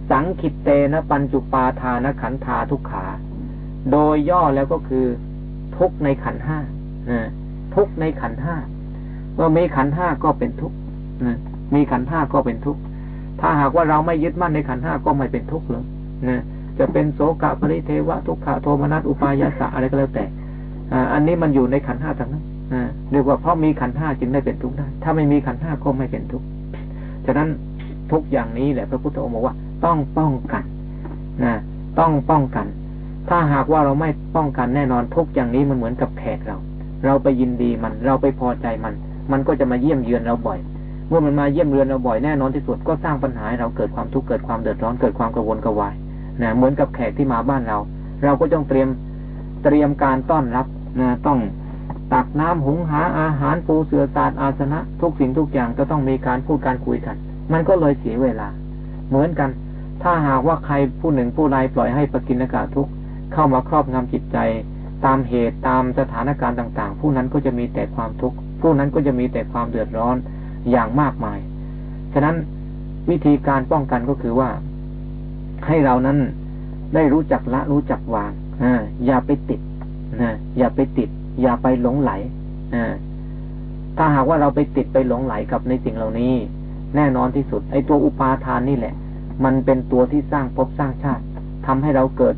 สังคิตเตนะปัญจุปาทานขันธาทุกขา โดยย่อแล้วก็คือ ทุกในขันห้าทุกในขันห้าเมื่อมีขันห้าก็เป็นทุกข์มีขันห้าก็เป็นทุกข์ถ้าหากว่าเราไม่ยึดมั่นในขันห้าก็ไม่เป็นทุกข์เลยนะจะเป็นโสกะปริเทวะทุกขะโทมนัสอุปายาสะอะไรก็แล้วแต่อันนี้มันอยู่ในขันห้าทั้งนั้น เรียกว่าเพราะมีขันห้าจึงได้เป็นทุกข์ได้ ถ้าไม่มีขันห้าก็ไม่เป็นทุกข์ ฉะนั้นทุกอย่างนี้แหละพระพุทธองค์บอกว่า ต้องป้องกันนะต้องป้องกัน ถ้าหากว่าเราไม่ป้องกันแน่นอนทุกอย่างนี้มันเหมือนกับแขกเรา เราไปยินดีมัน เราไปพอใจมัน มันก็จะมาเยี่ยมเยือนเราบ่อย เมื่อมันมาเยี่ยมเยือนเราบ่อยแน่นอนที่สุดก็สร้างปัญหาเราเกิดความทุกข์เกิดความเดือดร้อนเกิดความกระวนกระวายนะเหมือนกับแขกที่มาบ้านเรา เราก็ต้องเตรียมเตรียมการต้อนรับนะต้อง ตักน้ำหุงหาอาหารปูเสือสาดอาสนะ ทุกสิ่งทุกอย่างก็ต้องมีการพูดการคุยกัน มันก็เลยเสียเวลา เหมือนกัน ถ้าหากว่าใครผู้หนึ่งผู้ใดปล่อยให้ปกินอากาศทุกเข้ามาครอบงำจิตใจ ตามเหตุตามสถานการณ์ต่าง ๆ ผู้นั้นก็จะมีแต่ความทุกข์ผู้นั้นก็จะมีแต่ความเดือดร้อนอย่างมากมาย ฉะนั้นวิธีการป้องกันก็คือว่า ให้เรานั้นได้รู้จักละรู้จักวางออย่าไปติดนะอย่าไปติด อย่าไปหลงไหลอถ้าหากว่าเราไปติดไปหลงไหลกับในสิ่งเหล่านี้ แน่นอนที่สุด ไอ้ตัวอุปาทานนี่แหละ มันเป็นตัวที่สร้างภพสร้างชาติทำให้เราเกิด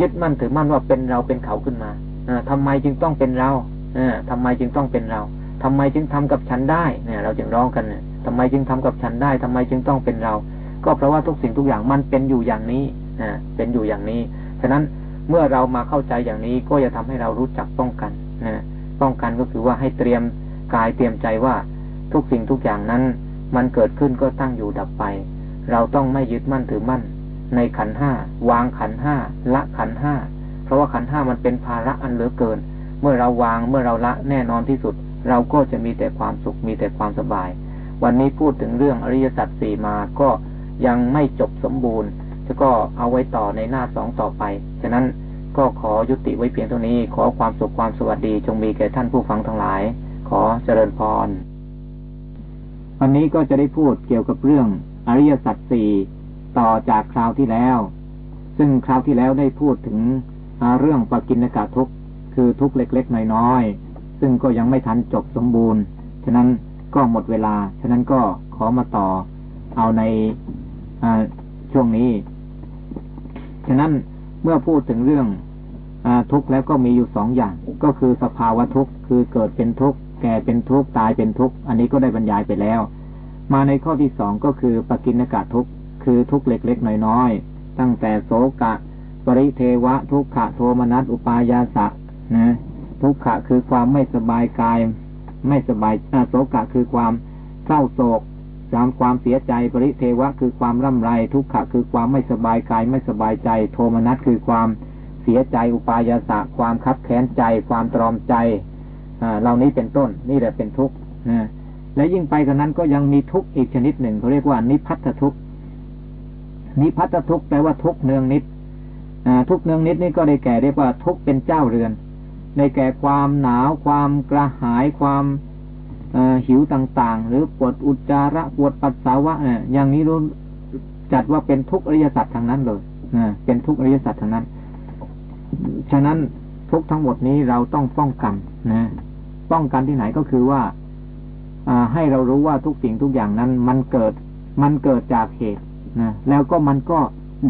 ยึดมั่นถือมั่นว่าเป็นเราเป็นเขาขึ้นมาอทำไมจึงต้องเป็นเราอทำไมจึงต้องเป็นเราทำไมจึงทำกับฉันได้เนี่ย เราจึงร้องกันเนี่ยทำไมจึงทำกับฉันได้ทำไมจึงต้องเป็นเรา ก็เพราะว่าทุกสิ่งทุกอย่างมันเป็นอยู่อย่างนี้อ่าเป็นอยู่อย่างนี้ ฉะนั้น เมื่อเรามาเข้าใจอย่างนี้ก็จะทำให้เรารู้จักป้องกันนะป้องกันก็คือว่าให้เตรียมกายเตรียมใจว่าทุกสิ่งทุกอย่างนั้น มันเกิดขึ้นก็ตั้งอยู่ดับไป เราต้องไม่ยึดมั่นถือมั่น ในขันห้าวางขันห้าละขันห้าเพราะว่าขันห้ามันเป็นภาระอันเหลือเกิน เมื่อเราวางเมื่อเราละแน่นอนที่สุด เราก็จะมีแต่ความสุขมีแต่ความสบาย วันนี้พูดถึงเรื่องอริยสัจสี่มาก็ยังไม่จบสมบูรณ์ จะก็เอาไว้ต่อในหน้าสองต่อไป ฉะนั้นก็ขอยุติไว้เพียงเท่านี้ ขอความสุขความสวัสดีจงมีแก่ท่านผู้ฟังทั้งหลาย ขอเจริญพร วันนี้ก็จะได้พูดเกี่ยวกับเรื่องอริยสัจสี่ต่อจากคราวที่แล้ว ซึ่งคราวที่แล้วได้พูดถึงเรื่องปกินกาทุกคือทุกเล็กๆน้อยๆ ซึ่งก็ยังไม่ทันจบสมบูรณ์ ฉะนั้นก็หมดเวลา ฉะนั้นก็ขอมาต่อ เอาในช่วงนี้ ฉะนั้นเมื่อพูดถึงเรื่องอทุกข์แล้วก็มีอยู่สองอย่าง ก็คือสภาวะทุกข์คือเกิดเป็นทุกข์แก่เป็นทุกข์ตายเป็นทุกข์อันนี้ก็ได้บรรยายไปแล้ว มาในข้อที่สองก็คือปกินกะทุกข์คือทุกข์เล็กๆน้อยๆตั้งแต่โสกะ ปริเทวะ ทุกขะโทมนัสอุปายาสะนะทุกขะคือความไม่สบายกาย ไม่สบายโสกะคือความเศร้าโศก จำความเสียใจปริเทวะคือความร่ำไร ทุกขะคือความไม่สบายกายไม่สบายใจ โทมนัสคือความเสียใจอุปายาสะ ความคับแค้นใจ ความตรอมใจเหล่านี้เป็นต้น นี่แหละเป็นทุกข์นะและยิ่งไปกว่านั้นก็ยังมีทุกข์อีกชนิดหนึ่งเขาเรียกว่านิพัทธทุกข์นิพัทธทุกข์แปลว่าทุกข์เนืองนิดทุกข์เนืองนิดนี่ก็ได้แก่เรียกว่าทุกข์เป็นเจ้าเรือนได้แก่ความหนาว ความกระหายความ หิวต่าง ๆ หรือปวดอุจจาระปวดปัสสาวะเนี่ยอย่างนี้รู้จัดว่าเป็นทุกอริยสัจทางนั้นเลยเป็นทุกอริยสัจทางนั้น ฉะนั้นทุกทั้งหมดนี้เราต้องป้องกันนะ ป้องกันที่ไหนก็คือว่าให้เรารู้ว่าทุกสิ่งทุกอย่างนั้น มันเกิด มันเกิดจากเหตุนะแล้วก็มันก็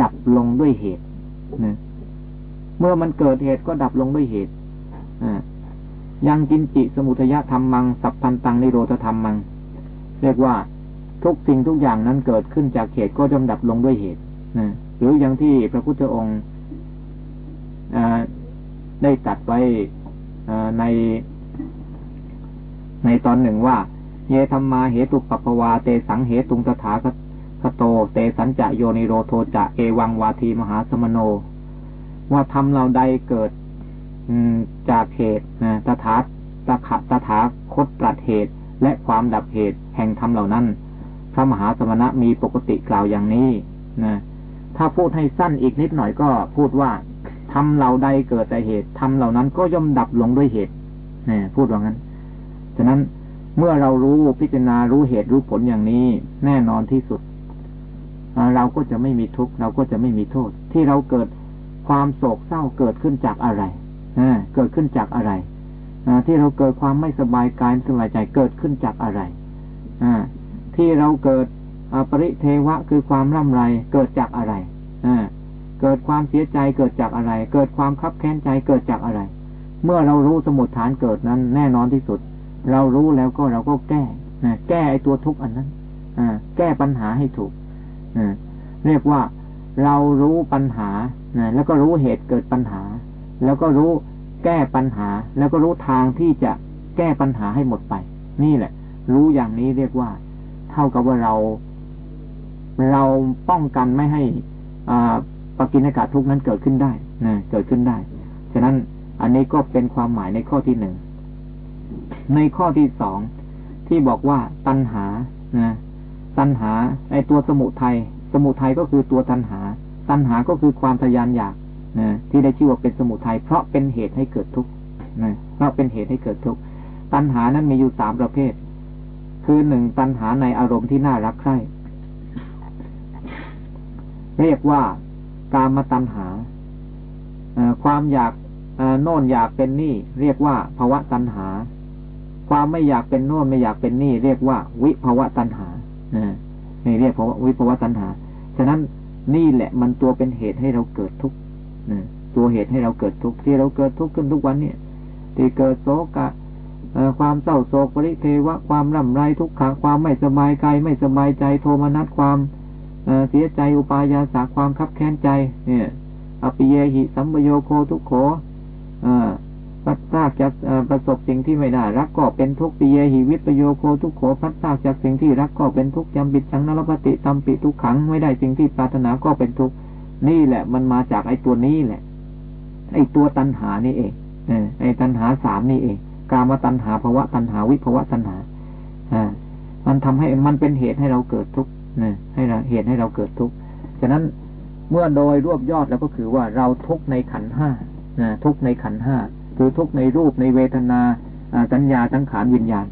ดับลงด้วยเหตุนะเมื่อมันเกิดเหตุก็ดับลงด้วยเหตุ ยังกินจิสมุทยธรรมมัง สัพพันตังนิโรธธรรมมัง เรียกว่าทุกสิ่งทุกอย่างนั้นเกิดขึ้นจากเหตุก็จำดับลงด้วยเหตุนะหรืออย่างที่พระพุทธองค์ได้ตัดไว้ในในตอนหนึ่งว่าเยธรรมาเหตุปปวาเตสังเหตุงตถาคโต เตสัญจะโยนิโรโทจะเอวังวาทีมหาสมโน ว่าทำเราใดเกิด จากเหตุนะตถาตถาตถาคตปรัดเหตุ และความดับเหตุแห่งธรรมเหล่านั้น พระมหาสมณะมีปกติกล่าวอย่างนี้นะถ้าพูดให้สั้นอีกนิดหน่อยก็พูดว่าทำเหล่าใดเกิดแต่เหตุทำเหล่านั้นก็ย่อมดับลงด้วยเหตุนี่พูดว่างั้น ฉะนั้นเมื่อเรารู้พิจารณารู้เหตุรู้ผลอย่างนี้ แน่นอนที่สุด เราก็จะไม่มีทุกข์เราก็จะไม่มีโทษ ที่เราเกิดความโศกเศร้าเกิดขึ้นจากอะไร เกิดขึ้นจากอะไรที่เราเกิดความไม่สบายกายสบายใจเกิดขึ้นจากอะไรที่เราเกิดปริเทวะคือความร่ำไรเกิดจากอะไรเกิดความเสียใจเกิดจากอะไร เกิดความคับแค้นใจเกิดจากอะไร เมื่อเรารู้สมุดฐานเกิดนั้น แน่นอนที่สุด เรารู้แล้วก็เราก็แก้แก้ไอตัวทุกข์อันนั้นแก้ปัญหาให้ถูกเรียกว่าเรารู้ปัญหาแล้วก็รู้เหตุเกิดปัญหา แล้วก็รู้แก้ปัญหา แล้วก็รู้ทางที่จะแก้ปัญหาให้หมดไป นี่แหละ รู้อย่างนี้เรียกว่า เท่ากับว่าเรา เราป้องกันไม่ให้อ่าปกินากาศทุกนั้นเกิดขึ้นได้นะเกิดขึ้นได้ ฉะนั้นอันนี้ก็เป็นความหมายในข้อที่หนึ่ง ในข้อที่สองที่บอกว่าตัณหานะตัณหาไอตัวสมุทัยสมุทัยก็คือตัวตัณหา ตัณหาก็คือความทยานอยาก นะที่ได้ชื่อว่าเป็นสมุทัยเพราะเป็นเหตุให้เกิดทุกข์นะเพราะเป็นเหตุให้เกิดทุกข์ตัณหานั้นมีอยู่สามประเภท คือหนึ่งตัณหาในอารมณ์ที่น่ารักใคร่เรียกว่ากามตัณหาความอยากโน่นอยากเป็นนี่ เรียกว่าภาวะตัณหา ความไม่อยากเป็นโน่นไม่อยากเป็นนี่ เรียกว่า วิภาวะตัณหานี่เรียกภาวะวิภาวะตัณหา ฉะนั้นนี่แหละมันตัวเป็นเหตุให้เราเกิดทุกข์ ตัวเหตุให้เราเกิดทุกข์ที่เราเกิดทุกข์ขึ้นทุกวันเนี่ยที่เกิดโศกะความเศร้าโศกปริเทวะความร่ำไรทุกขังความไม่สบายกายไม่สบายใจโทมนัสความเสียใจอุปายาสาความคับแค้นใจ เนี่ยอภิเยหิสัมปโยโคทุกโขพัดซากจากประสบสิ่งที่ไม่น่ารักก็เป็นทุกปิเยหิวิปโยโคทุกโขพัดซากจากสิ่งที่รักก็เป็นทุกข์จำบิดชังนรปฏิตำปิทุกขังไม่ได้สิ่งที่ปรารถนาก็เป็นทุกข์ นี่แหละ มันมาจากไอ้ตัวนี้แหละ ไอ้ตัวตัณหานี่เองไอ้ตัณหาสามนี่เองกามตัณหาภาวะตัณหาวิภาวะตัณหาอ่ามันทำให้มันเป็นเหตุให้เราเกิดทุกข์ให้เราเหตุให้เราเกิดทุกข์ฉะนั้นเมื่อโดยรวบยอดแล้วก็คือว่าเราทุกข์ในขันห้าทุกข์ในขันห้าคือทุกข์ในรูปในเวทนาสัญญาสังขารวิญญาณ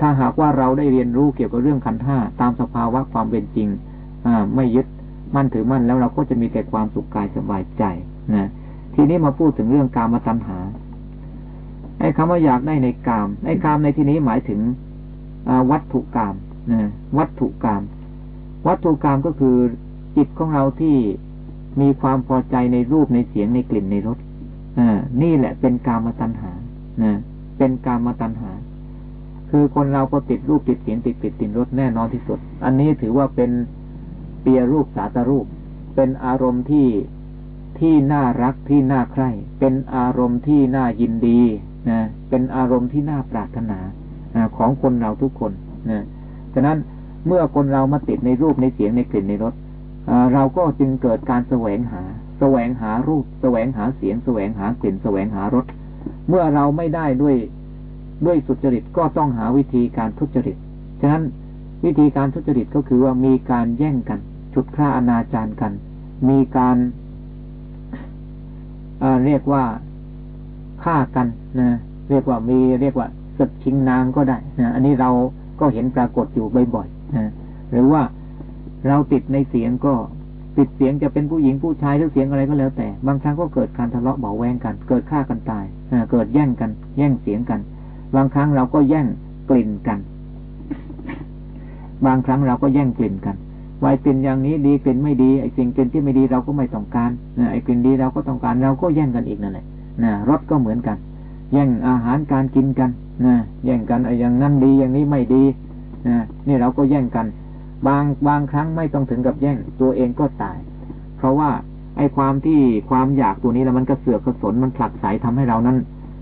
ถ้าหากว่าเราได้เรียนรู้เกี่ยวกับเรื่องขันห้าตามสภาวะความเป็นจริงไม่ยึด มั่นถือมั่นแล้วเราก็จะมีแต่ความสุขกายสบายใจนะทีนี้มาพูดถึงเรื่องการมาตัณหาไอ้คำว่าอยากได้ในกามไอ้กามในที่นี้หมายถึงวัตถุกามนะวัตถุกาม วัตถุกามก็คือจิตของเราที่มีความพอใจในรูปในเสียงในกลิ่นในรสนี่แหละเป็นกามตัณหานะเป็นกามตัณหา คือคนเราก็ติดรูปติดเสียงติดกลิ่นติดรสแน่นอนที่สุด อันนี้ถือว่าเป็น ปียรูปสาตรูป เป็นอารมณ์ที่ที่น่ารักที่น่าใคร่เป็นอารมณ์ที่น่ายินดีนะเป็นอารมณ์ที่น่าปรารถนาของคนเราทุกคนนะฉะนั้นเมื่อคนเรามาติดในรูปในเสียงในกลิ่นในรสเราก็จึงเกิดการแสวงหา แสวงหารูป แสวงหาเสียง แสวงหากลิ่น แสวงหารสเมื่อเราไม่ได้ด้วยด้วยสุจริตก็ต้องหาวิธีการทุจริต ฉะนั้นวิธีการทุจริตก็คือว่ามีการแย่งกัน ชุดฆ่าอนาจารกัน มีการเรียกว่าฆ่ากันนะเรียกว่ามีเรียกว่าศึกชิงนางก็ได้นะอันนี้เราก็เห็นปรากฏอยู่บ่อยๆนะหรือว่าเราติดในเสียงก็ติดเสียงจะเป็นผู้หญิงผู้ชายหรือเสียงอะไรก็แล้วแต่ บางครั้งก็เกิดการทะเลาะเบาแวงกัน เกิดฆ่ากันตายเกิดแย่งกัน แย่งเสียงกัน บางครั้งเราก็แย่งกลิ่นกัน บางครั้งเราก็แย่งกลิ่นกัน ไวกลิ่นอย่างนี้ดีกลิ่นไม่ดีไอ้สิ่งกลิ่นที่ไม่ดีเราก็ไม่ต้องการนะไอ้กลิ่นดีเราก็ต้องการเราก็แย่งกันอีกนั่นแหละนะรสก็เหมือนกัน แย่งอาหารการกินกันนะแย่งกันไอ้อย่างนั้นดีอย่างนี้ไม่ดีนะนี่เราก็แย่งกัน บางบางครั้งไม่ต้องถึงกับแย่งตัวเองก็ตาย เพราะว่าไอ้ความที่ความอยากตัวนี้แล้วมันกระเสือกกระสนมันผลักไสทำให้เรานั้น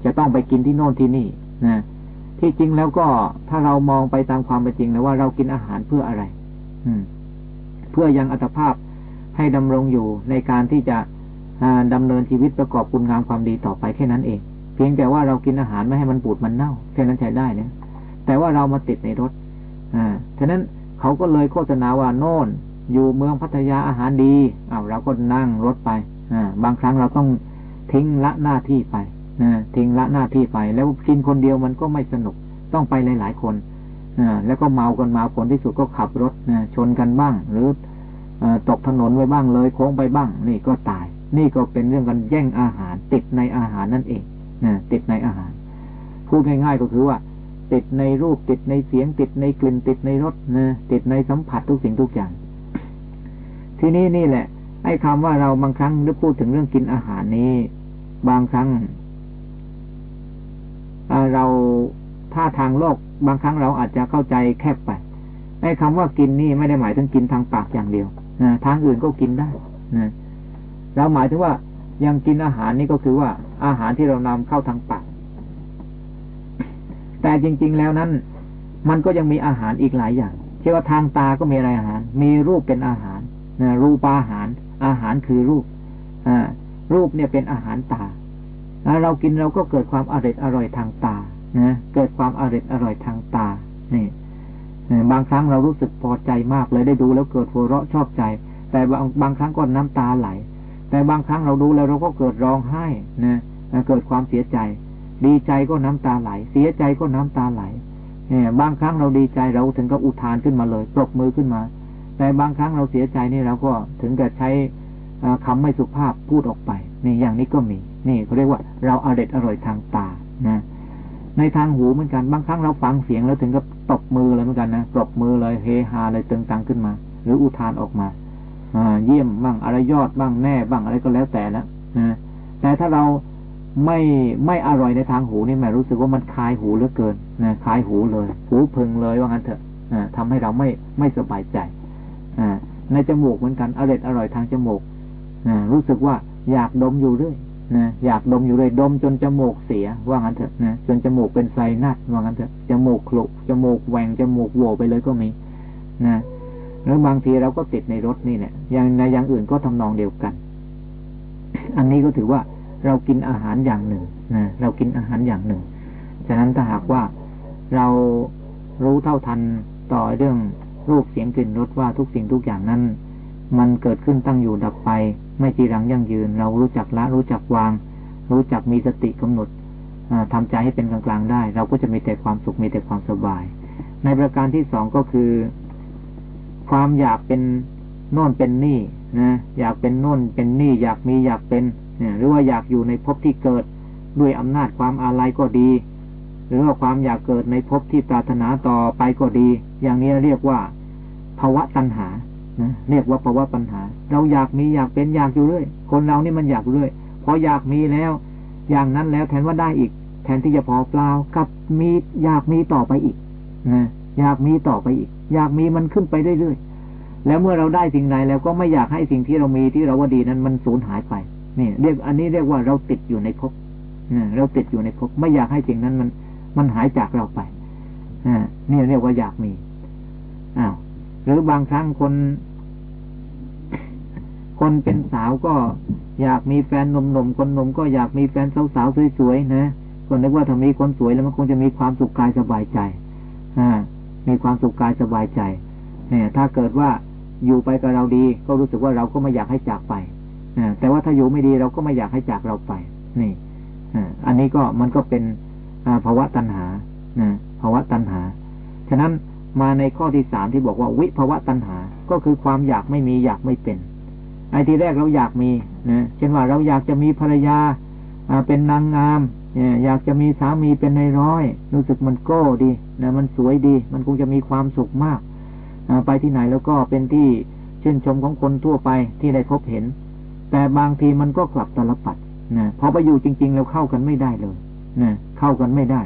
จะต้องไปกินที่โน่นที่นี่นะที่จริงแล้วก็ถ้าเรามองไปตามความเป็นจริงแล้วว่าเรากินอาหารเพื่ออะไร อืม เพื่อยังอัตภาพให้ดำรงอยู่ในการที่จะดำเนินชีวิตประกอบคุณงามความดีต่อไปแค่นั้นเอง เพียงแต่ว่าเรากินอาหารไม่ให้มันบูดมันเน่าแค่นั้นใช้ได้เนี่ยแต่ว่าเรามาติดในรถอ่าฉะนั้นเขาก็เลยโฆษณาว่าโน่น อยู่เมืองพัทยาอาหารดีอ้าวเราก็นั่งรถไปอ่าบางครั้งเราต้องทิ้งละหน้าที่ไปนะทิ้งละหน้าที่ไป แล้วกินคนเดียวมันก็ไม่สนุกต้องไปหลาย ๆ คน แล้วก็เมากันมาผลที่สุดก็ขับรถะชนกันบ้าง หรืออตกถนนไว้บ้างเลยโค้งไปบ้าง นี่ก็ตาย นี่ก็เป็นเรื่องกันแย่งอาหาร ติดในอาหารนั่นเองนะติดในอาหารพูดง่ายๆก็คือว่า ติดในรูปติดในเสียง ติดในกลิ่นติดในรสนะติดในสัมผัสทุกสิ่งทุกอย่าง ที่นี่นี่แหละ ไอ้คำว่าเราบางครั้งได้พูดถึงเรื่องกินอาหารนี้ บางครั้งเราถ้าทางโลก บางครั้งเราอาจจะเข้าใจแคบไปไอ้คำว่ากินนี่ไม่ได้หมายถึงกินทางปากอย่างเดียวนะทางอื่นก็กินได้นะเราหมายถึงว่ายังกินอาหารนี่ก็คือว่า อาหารที่เรานำเข้าทางปากแต่จริง ๆ แล้วนั้น มันก็ยังมีอาหารอีกหลายอย่างเช่นว่าทางตาก็มีอะไรอาหาร มีรูปเป็นอาหารนะรูปอาหาร อาหารคือรูปอ่ารูปเนี่ยเป็นอาหารตาเรากินเราก็เกิดความอร่อยอร่อยทางตา นะเกิดความอร่อยอร่อยทางตานี่บางครั้งเรารู้สึกพอใจมากเลยได้ดูแล้วเกิดหัวเราะชอบใจ แต่บางบางครั้งก็น้ำตาไหล แต่บางครั้งเราดูแล้วเราก็เกิดร้องไห้นะเกิดความเสียใจ ดีใจก็น้ำตาไหล เสียใจก็น้ำตาไหลเนี่ยบางครั้งเราดีใจเราถึงกับอุทานขึ้นมาเลยปรบมือขึ้นมา แต่บางครั้งเราเสียใจนี่เราก็ถึงกับใช้คำไม่สุภาพพูดออกไป นี่อย่างนี้ก็มี นี่เขาเรียกว่าเราอร่อยอร่อยทางตานะ ในทางหูเหมือนกัน บางครั้งเราฟังเสียงแล้วถึงกับตบมือเลยเหมือนกันนะปรบมือเลยเฮฮาเลยตึงตังขึ้นมา หรืออุทานออกมาอเยี่ยมบ้างอะไรยอดบ้างแน่บ้างอะไรก็แล้วแต่นะนะแต่ถ้าเราไม่ไม่อร่อยในทางหูนี่แม่รู้สึกว่ามันคายหูเหลือเกินนะคายหูเลย หูพึงเลยว่างั้นเถอะทำให้เราไม่ไม่สบายใจในจมูกเหมือนกันอร่อยอร่อยทางจมูกรู้สึกว่าอยากดมอยู่เรื่อย นะอยากดมอยู่เลยดมจนจมูกเสีย ว่างั้นเถอะนะจนจมูกเป็นไซนัสว่างั้นเถอะจมูกขลุจมูกแหวงจมูกโหวไปเลยก็มีนะแล้วบางทีเราก็ติดในรถนี่เนี่ยอย่างในอย่างอื่นก็ทำนองเดียวกัน อันนี้ก็ถือว่าเรากินอาหารอย่างหนึ่งนะเรากินอาหารอย่างหนึ่ง ฉะนั้นถ้าหากว่าเรารู้เท่าทันต่อเรื่องรูปเสียงกลิ่นรสว่าทุกสิ่งทุกอย่างนั้น มันเกิดขึ้นตั้งอยู่ดับไป ไม่จีรังยั่งยืน เรารู้จักละรู้จักวาง รู้จักมีสติกำหนดทำใจให้เป็นกลางๆได้ เราก็จะมีแต่ความสุขมีแต่ความสบาย ในประการที่สองก็คือ ความอยากเป็นโน่นเป็นนี้นะอยากเป็นโน่นเป็นนี้อยากมีอยากเป็นหรือว่าอยากอยู่ในภพที่เกิดด้วยอำนาจความอาลัยก็ดี หรือว่าความอยากเกิดในภพที่ปรารถนาต่อไปก็ดี อย่างนี้เรียกว่าภาวะตัณหา นะเรียกว่าภาวะปัญหา เราอยากมีอยากเป็นอยากอยู่เรื่อยคนเรานี่มันอยากเรื่อยพออยากมีแล้ว อย่างนั้นแล้วแทนว่าได้อีก แทนที่จะพอเปล่ากับมีอยากมีต่อไปอีกนะอยากมีต่อไปอีก อยากมีมันขึ้นไปเรื่อยๆแล้วเมื่อเราได้สิ่งใดแล้วก็ไม่อยากให้สิ่งที่เรามีที่เราว่าดีนั้นมันสูญหายไปนี่เรียกอันนี้เรียกว่าเราติดอยู่ในภพเราติดอยู่ในภพไม่อยากให้สิ่งนั้นมันมันหายจากเราไปอ่านี่เรียกว่าอยากมีอ้าว หรือบางครั้งคน คนเป็นสาวก็อยากมีแฟนหนุ่มๆคนหนุ่มก็อยากมีแฟนสาวๆสวยๆนะคนนึกว่าถ้ามีคนสวยแล้วมันคงจะมีความสุขกายสบายใจอ่ามีความสุขกายสบายใจเนี่ยถ้าเกิดว่าอยู่ไปกับเราดี ก็รู้สึกว่าเราก็ไม่อยากให้จากไปแต่ว่าถ้าอยู่ไม่ดีเราก็ไม่อยากให้จากเราไป นี่อันนี้ก็มันก็เป็นภาวะตัณหาภาวะตัณหา ฉะนั้น มาในข้อที่สามที่บอกว่าวิภาวะตัณหา ก็คือความอยากไม่มีอยากไม่เป็น ไอ้ที่แรกเราอยากมีนะเช่นว่าเราอยากจะมีภรรยาเป็นนางงามอยากจะมีสามีเป็นในร้อย รู้สึกมันโก้ดีนะมันสวยดี มันคงจะมีความสุขมากไปที่ไหนแล้วก็เป็นที่ชื่นชมของคนทั่วไปที่ได้พบเห็น แต่บางทีมันก็กลับตลปัดนะพอไปอยู่จริง ๆ แล้วเข้ากันไม่ได้เลยนะเข้ากันไม่ได้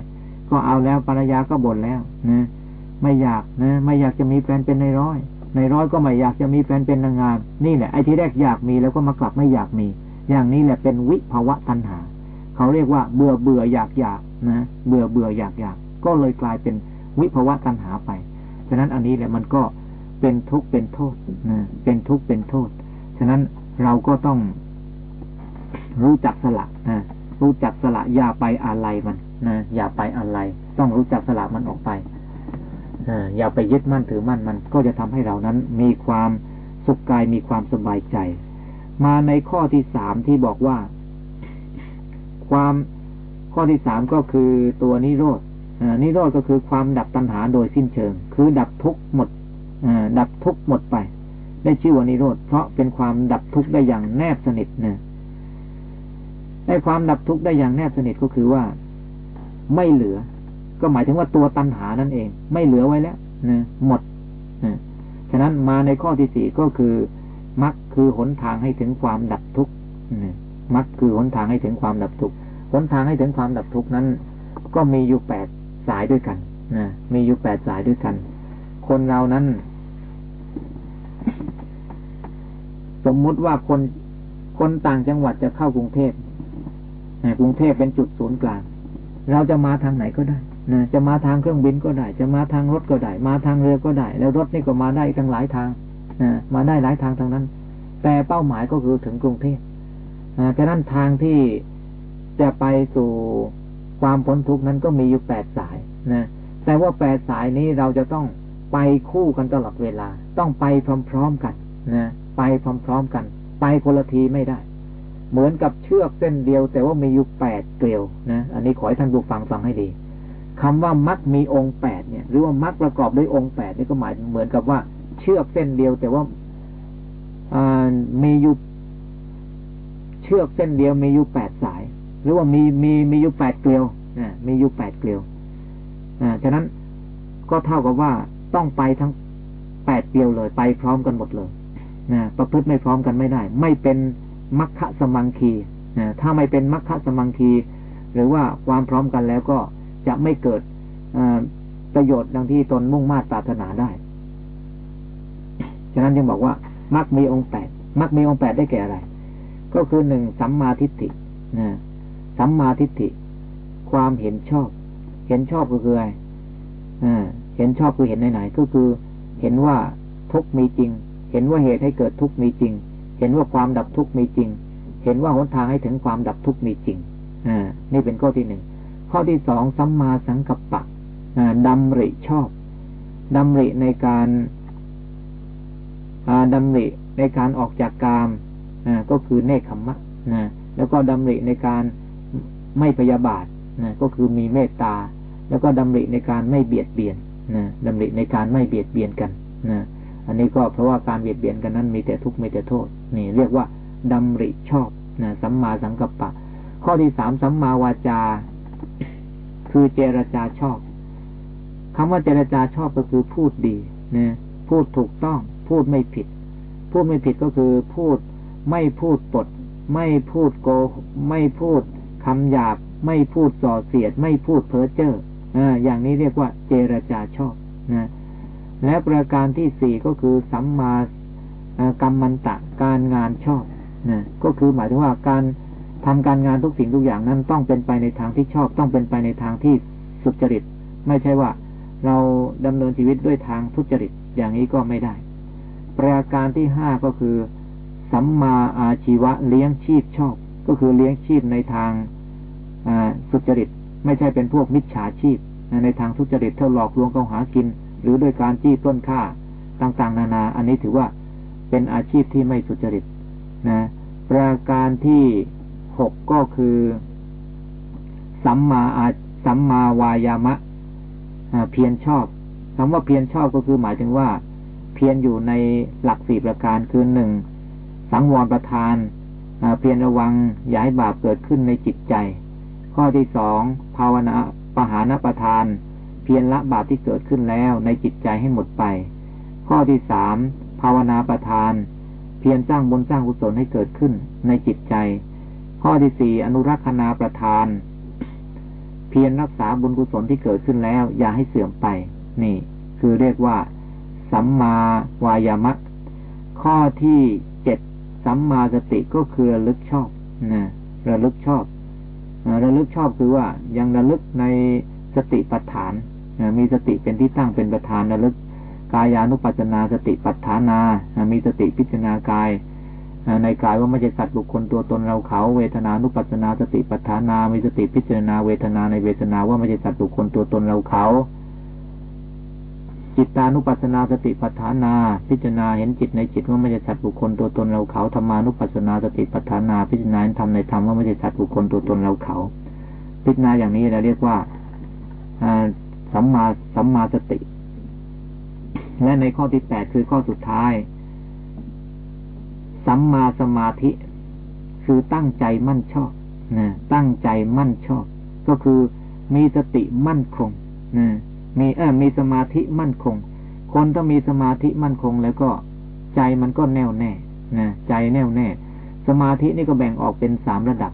ก็เอาแล้วภรรยาก็บ่นแล้วนะ ไม่อยากนะ ไม่อยากจะมีแฟนเป็นในร้อย ในร้อยก็ไม่อยากจะมีแฟนเป็นนางงาม นี่แหละไอ้ที่แรกอยากมีแล้วก็มากลับไม่อยากมี อย่างนี้แหละเป็นวิภาวะตัณหา เขาเรียกว่าเบื่อเบื่ออยากอยากนะ เบื่อเบื่ออยากอยากก็เลยกลายเป็นวิภาวะตัณหาไป ฉะนั้นอันนี้แหละมันก็เป็นทุกข์เป็นโทษนะเป็นทุกข์เป็นโทษ ฉะนั้นเราก็ต้องรู้จักสละนะรู้จักสละอย่าไปอะไรมันนะอย่าไปอะไร ต้องรู้จักสละมันออกไป อย่าไปยึดมั่นถือมั่นมัน ก็จะทำให้เรานั้น มีความสุขกายมีความสบายใจ มาในข้อที่สามที่บอกว่า ความข้อที่สามก็คือตัวนิโรธนิโรธก็คือความดับตัณหาโดยสิ้นเชิง คือดับทุกข์หมดดับทุกข์หมดไป ได้ชื่อว่านิโรธเพราะเป็นความดับทุกข์ได้อย่างแนบสนิทนะได้ความดับทุกข์ได้อย่างแนบสนิทก็คือว่า ไม่เหลือ ก็หมายถึงว่าตัวตัณหานั่นเอง ไม่เหลือไว้แล้วนะหมดนะฉะนั้นมาในข้อที่สี่ก็คือมรรคคือหนทางให้ถึงความดับทุกข์มรรคคือหนทางให้ถึงความดับทุกข์หนทางให้ถึงความดับทุกข์นั้น ก็มีอยู่แปดสายด้วยกันนะมีอยู่แปดสายด้วยกัน คนเรานั้น สมมุติว่าคนคนต่างจังหวัดจะเข้ากรุงเทพกรุงเทพเป็นจุดศูนย์กลาง เราจะมาทางไหนก็ได้ นะจะมาทางเครื่องบินก็ได้ จะมาทางรถก็ได้ มาทางเรือก็ได้ แล้วรถนี่ก็มาได้ทั้งหลายทางนะมาได้หลายทางทางนั้น แต่เป้าหมายก็คือถึงกรุงเทพฉะนั้นทางที่จะไปสู่ความพ้นทุกข์นั้นก็มีอยู่แปดสายนะแต่ว่าแปดสายนี้เราจะต้องไปคู่กันตลอดเวลา ต้องไปพร้อมๆกันนะไปพร้อมๆกัน ไปคนละทีไม่ได้ เหมือนกับเชือกเส้นเดียว แต่ว่ามีอยู่แปดเกลียวนะอันนี้ขอให้ท่านผู้ฟังฟังให้ดี คำว่ามัดมีองค์แปดเนี่ย หรือว่ามัดประกอบด้วยองค์แปดนี่ก็หมายเหมือนกับว่า เชือกเส้นเดียว แต่ว่ามีอยู่เชือกเส้นเดียวมีอยู่แปดสาย หรือว่ามีมีมีอยู่แปดเกลียวนะมีอยู่แปดเกลียวอ่าฉะนั้นก็เท่ากับว่าต้องไปทั้งแปดเกลียวเลย ไปพร้อมกันหมดเลยนะประพฤติไม่พร้อมกันไม่ได้ ไม่เป็นมัคคะสมังคีนะถ้าไม่เป็นมัคคะสมังคี หรือว่าความพร้อมกันแล้วก็ จะไม่เกิดประโยชน์ดังที่ตนมุ่งมาตปรารถนาได้ฉะนั้นจึงบอกว่ามักมีองค์แปดมักมีองค์แปดได้แก่อะไร ก็คือหนึ่งสัมมาทิฏฐินะสัมมาทิฏฐิ ความเห็นชอบ เห็นชอบก็คืออะไรเห็นชอบคือเห็นไหนๆก็คือเห็นว่าทุกมีจริง เห็นว่าเหตุให้เกิดทุกมีจริง เห็นว่าความดับทุกมีจริง เห็นว่าหนทางให้ถึงความดับทุกมีจริง อ่า นี่เป็นข้อที่หนึ่ง ข้อที่สองสัมมาสังกัปปะดำริชอบดำริในการดำริในการออกจากกามก็คือเนคขมมะนะแล้วก็ดำริในการไม่พยาบาทนะก็คือมีเมตตา แล้วก็ดำริในการไม่เบียดเบียนนะดำริในการไม่เบียดเบียนกันนะอันนี้ก็เพราะว่าการเบียดเบียนกันนั้นมีแต่ทุกข์มีแต่โทษ นี่ เรียกว่าดำริชอบนะสัมมาสังกัปปะ ข้อที่สามสัมมาวาจา คือเจรจาชอบคำว่าเจรจาชอบก็คือพูดดีนะพูดถูกต้อง พูดไม่ผิด พูดไม่ผิดก็คือพูดไม่พูดปด ไม่พูดโก ไม่พูดคำหยาบ ไม่พูดส่อเสียด ไม่พูดเพ้อเจ้ออย่างนี้เรียกว่าเจรจาชอบนะและประการที่สี่ก็คือสัมมากรรมันตะการงานชอบนะก็คือหมายถึงว่าการ ทำการงานทุกสิ่งทุกอย่างนั้นต้องเป็นไปในทางที่ชอบต้องเป็นไปในทางที่สุจริต ไม่ใช่ว่าเราดำเนินชีวิตด้วยทางทุจริตอย่างนี้ก็ไม่ได้ ประการที่ห้าก็คือ สัมมาอาชีวะเลี้ยงชีพชอบ ก็คือเลี้ยงชีพในทางสุจริต ไม่ใช่เป็นพวกมิจฉาชีพ ในทางทุจริตเท่าหลอกลวงเขาหากิน หรือโดยการจี้ต้นค่าต่างๆ นานา อันนี้ถือว่าเป็นอาชีพที่ไม่สุจริตนะประการที่ หกก็คือ สัมมาอาสัมมาวายามะเพียรชอบคำว่าเพียรชอบก็คือหมายถึงว่า เพียรอยู่ในหลักสี่ประการคือหนึ่งสังวรประทานเพียรระวังย้ายบาปเกิดขึ้นในจิตใจ ข้อที่สองภาวนาปหานประทาน เพียรละบาปที่เกิดขึ้นแล้วในจิตใจให้หมดไป ข้อที่สามภาวนาประทาน เพียรสร้างบุญสร้างกุศลให้เกิดขึ้นในจิตใจ ข้อที่สี่อนุรักษณาประทาน เพียรรักษาบุญกุศลที่เกิดขึ้นแล้ว อย่าให้เสื่อมไป นี่ คือเรียกว่า สัมมาวายามะข้อที่เจ็ดสัมมาสติก็คือระลึกชอบนะระลึกชอบระลึกชอบคือว่ายังระลึกในสติปัฏฐานมีสติเป็นที่ตั้งเป็นประธานระลึกกายานุปัจนาสติปัฏฐานา มีสติพิจารณากาย ในกายว่าไม่ใช่สัตว์บุคคลตัวตนเราเขาเวทนานุปัจนาสติปัฏฐานามีสติพิจารณาเวทนาในเวทนาว่าไม่ใช่สัตว์บุคคลตัวตนเราเขา จิตตานุปัสนาสติปัฏฐานา พิจารณาเห็นจิตในจิตว่าไม่ใช่สัตว์บุคคลตัวตนเราเขาธรรมานุปัสนาสติปัฏฐานา พิจารณาธรรมในธรรมว่าไม่ใช่สัตว์บุคคลตัวตนเราเขา พิจารณาอย่างนี้เราเรียกว่าสัมมาสัมมาสติ และในข้อที่แปดคือข้อสุดท้าย สัมมาสมาธิ คือตั้งใจมั่นชอบนะตั้งใจมั่นชอบ ก็คือมีสติมั่นคงนะมีเออมีสมาธิมั่นคง คนต้องมีสมาธิมั่นคง แล้วก็ใจมันก็แน่วแน่นะใจแน่วแน่ สมาธินี่ก็แบ่งออกเป็นสามระดับ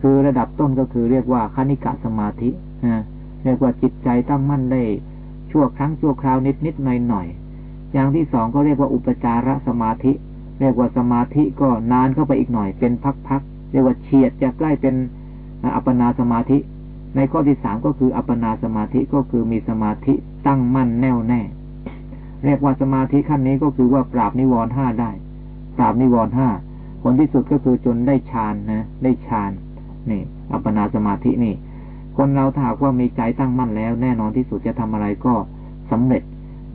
คือระดับต้นก็คือเรียกว่าคณิกะสมาธินะเรียกว่าจิตใจตั้งมั่นได้ ชั่วครั้งชั่วคราวนิดนิดหน่อยหน่อยอย่างที่สองก็เรียกว่าอุปจารสมาธิ เรียกว่าสมาธิก็นานเข้าไปอีกหน่อย เป็นพักๆเรียกว่าเฉียดจะใกล้เป็นอัปปนาสมาธิ ในข้อที่สามก็คืออัปปนาสมาธิก็คือมีสมาธิตั้งมั่นแน่วแน่ เรียกว่าสมาธิขั้นนี้ก็คือว่าปราบนิวรณ์ห้าได้ ปราบนิวรณ์ห้าผลที่สุดก็คือจนได้ฌานนะ ได้ฌานนี่ อัปปนาสมาธินี่ คนเราถ้าหากว่ามีใจตั้งมั่นแล้ว แน่นอนที่สุดจะทำอะไรก็สำเร็จ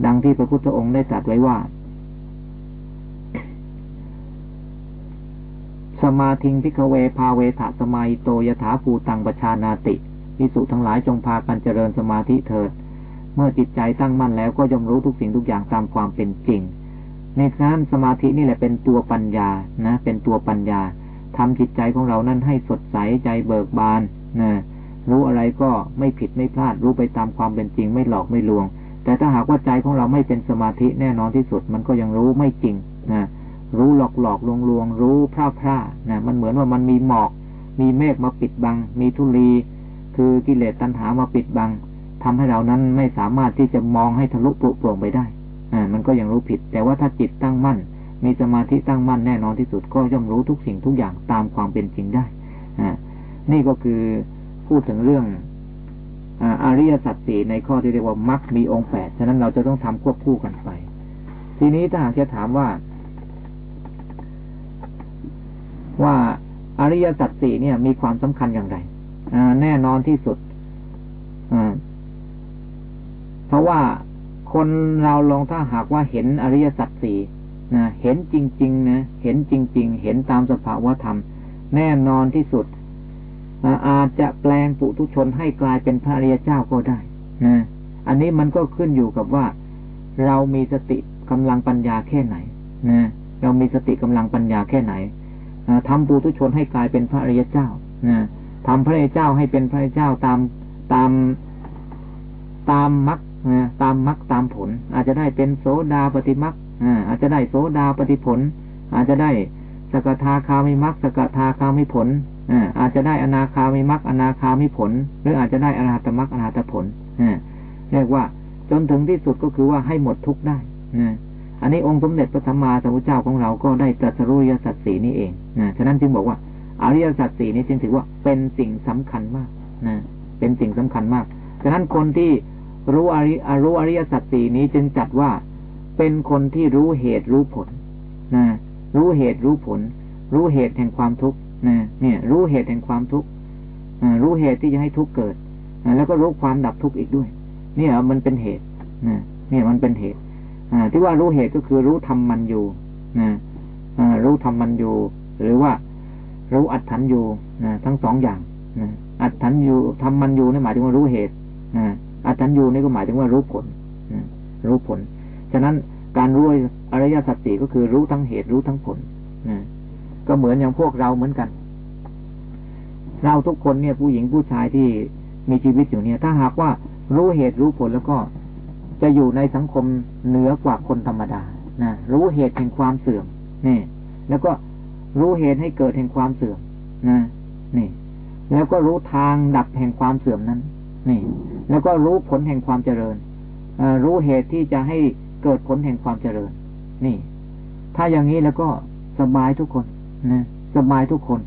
ดังที่พระพุทธองค์ได้ตรัสไว้ว่า มาธิงพิกเวพาเวทะสมาอิโตยถาภูตังประชานาติพิสุทั้งหลายจงพากันเจริญสมาธิเถิด เมื่อจิตใจตั้งมั่นแล้วก็ย่อมรู้ทุกสิ่งทุกอย่างตามความเป็นจริง ในนั้นสมาธินี่แหละเป็นตัวปัญญานะ เป็นตัวปัญญาทำจิตใจของเรานั้นให้สดใสใจเบิกบานนะรู้อะไรก็ไม่ผิดไม่พลาดรู้ไปตามความเป็นจริง ไม่หลอกไม่ลวง แต่ถ้าหากว่าใจของเราไม่เป็นสมาธิแน่นอนที่สุด มันก็ยังรู้ไม่จริงนะ รู้หลอกหลอกลวงลวงรู้พร่าพร่านะมันเหมือนว่ามันมีหมอก มีเมฆมาปิดบัง มีทุลี คือกิเลสตัณหามาปิดบังทำให้เรานั้นไม่สามารถที่จะมองให้ทะลุปลุกโปร่งไปได้อ่ามันก็ยังรู้ผิด แต่ว่าถ้าจิตตั้งมั่น มีสมาธิตั้งมั่นแน่นอนที่สุดก็ย่อมรู้ทุกสิ่งทุกอย่างตามความเป็นจริงได้อ่านี่ก็คือพูดถึงเรื่องอริยสัจสี่ในข้อที่เรียกว่ามรรคมีองค์แปดฉะนั้นเราจะต้องทำควบคู่กันไป ทีนี้ถ้าหากจะถามว่า ว่าอริยสัจสี่เนี่ย มีความสำคัญอย่างไรแน่นอนที่สุดเพราะว่าคนเราลองถ้าหากว่าเห็นอริยสัจสี่นะเห็นจริง ๆ นะ เห็นจริง ๆ เห็นตามสภาวะธรรม แน่นอนที่สุดอาจจะแปลงปุถุชนให้กลายเป็นพระริยเจ้าก็ได้นะอันนี้มันก็ขึ้นอยู่กับว่า เรามีสติกำลังปัญญาแค่ไหนนะเรามีสติกำลังปัญญาแค่ไหน ทำปุถุชนให้กลายเป็นพระอริยเจ้านะทำพระอริยเจ้าให้เป็นพระอริยเจ้าตามตามตามมรรคตามมรรคตามผล อาจจะได้เป็นโสดาปฏิมรรคอาจจะได้โสดาปฏิผล อาจจะได้สกทาคามิมรรคสกทาคามิผลอาจจะได้อนาคามิมรรคอนาคามิผล หรืออาจจะได้อรหัตมรรคอรหัตผลเรียกว่าจนถึงที่สุดก็คือว่าให้หมดทุกได้อันนี้องค์สมเด็จพระสัมมาสัมพุทธเจ้าของเราก็ได้ตรัสรู้ยสัตสีนี้เอง นะฉะนั้นจึงบอกว่าอริยสัจสี่นี้จึงถือว่าเป็นสิ่งสำคัญมากนะเป็นสิ่งสำคัญมาก ฉะนั้นคนที่รู้อริรู้อริยสัจสี่นี้จึงจัดว่าเป็นคนที่รู้เหตุรู้ผลนะรู้เหตุรู้ผล รู้เหตุแห่งความทุกข์นะเนี่ย รู้เหตุแห่งความทุกข์รู้เหตุที่จะให้ทุกข์เกิดแล้วก็รู้ความดับทุกข์อีกด้วย เนี่ยมันเป็นเหตุนะเนี่ยมันเป็นเหตุที่ว่ารู้เหตุก็คือรู้ทำมันอยู่นะรู้ทำมันอยู่ หรือว่ารู้อัดถันอยู่นะทั้งสองอย่างนะอัดถันอยู่ทำมันอยู่นี่หมายถึงว่ารู้เหตุนะอัดถันอยู่นี่ก็หมายถึงว่ารู้ผลนะรู้ผล ฉะนั้นการรู้อริยสัจสี่ก็คือรู้ทั้งเหตุรู้ทั้งผลนะก็เหมือนอย่างพวกเราเหมือนกัน เราทุกคนเนี่ยผู้หญิงผู้ชายที่มีชีวิตอยู่เนี่ย ถ้าหากว่ารู้เหตุรู้ผลแล้วก็จะอยู่ในสังคมเหนือกว่าคนธรรมดานะรู้เหตุแห่งความเสื่อมนี่แล้วก็ รู้เหตุให้เกิดแห่งความเสื่อมนะนี่ แล้วก็รู้ทางดับแห่งความเสื่อมนั้น นี่ แล้วก็รู้ผลแห่งความเจริญรู้เหตุที่จะให้เกิดผลแห่งความเจริญ นี่ ถ้าอย่างนี้แล้วก็สบายทุกคนนะสบายทุกคน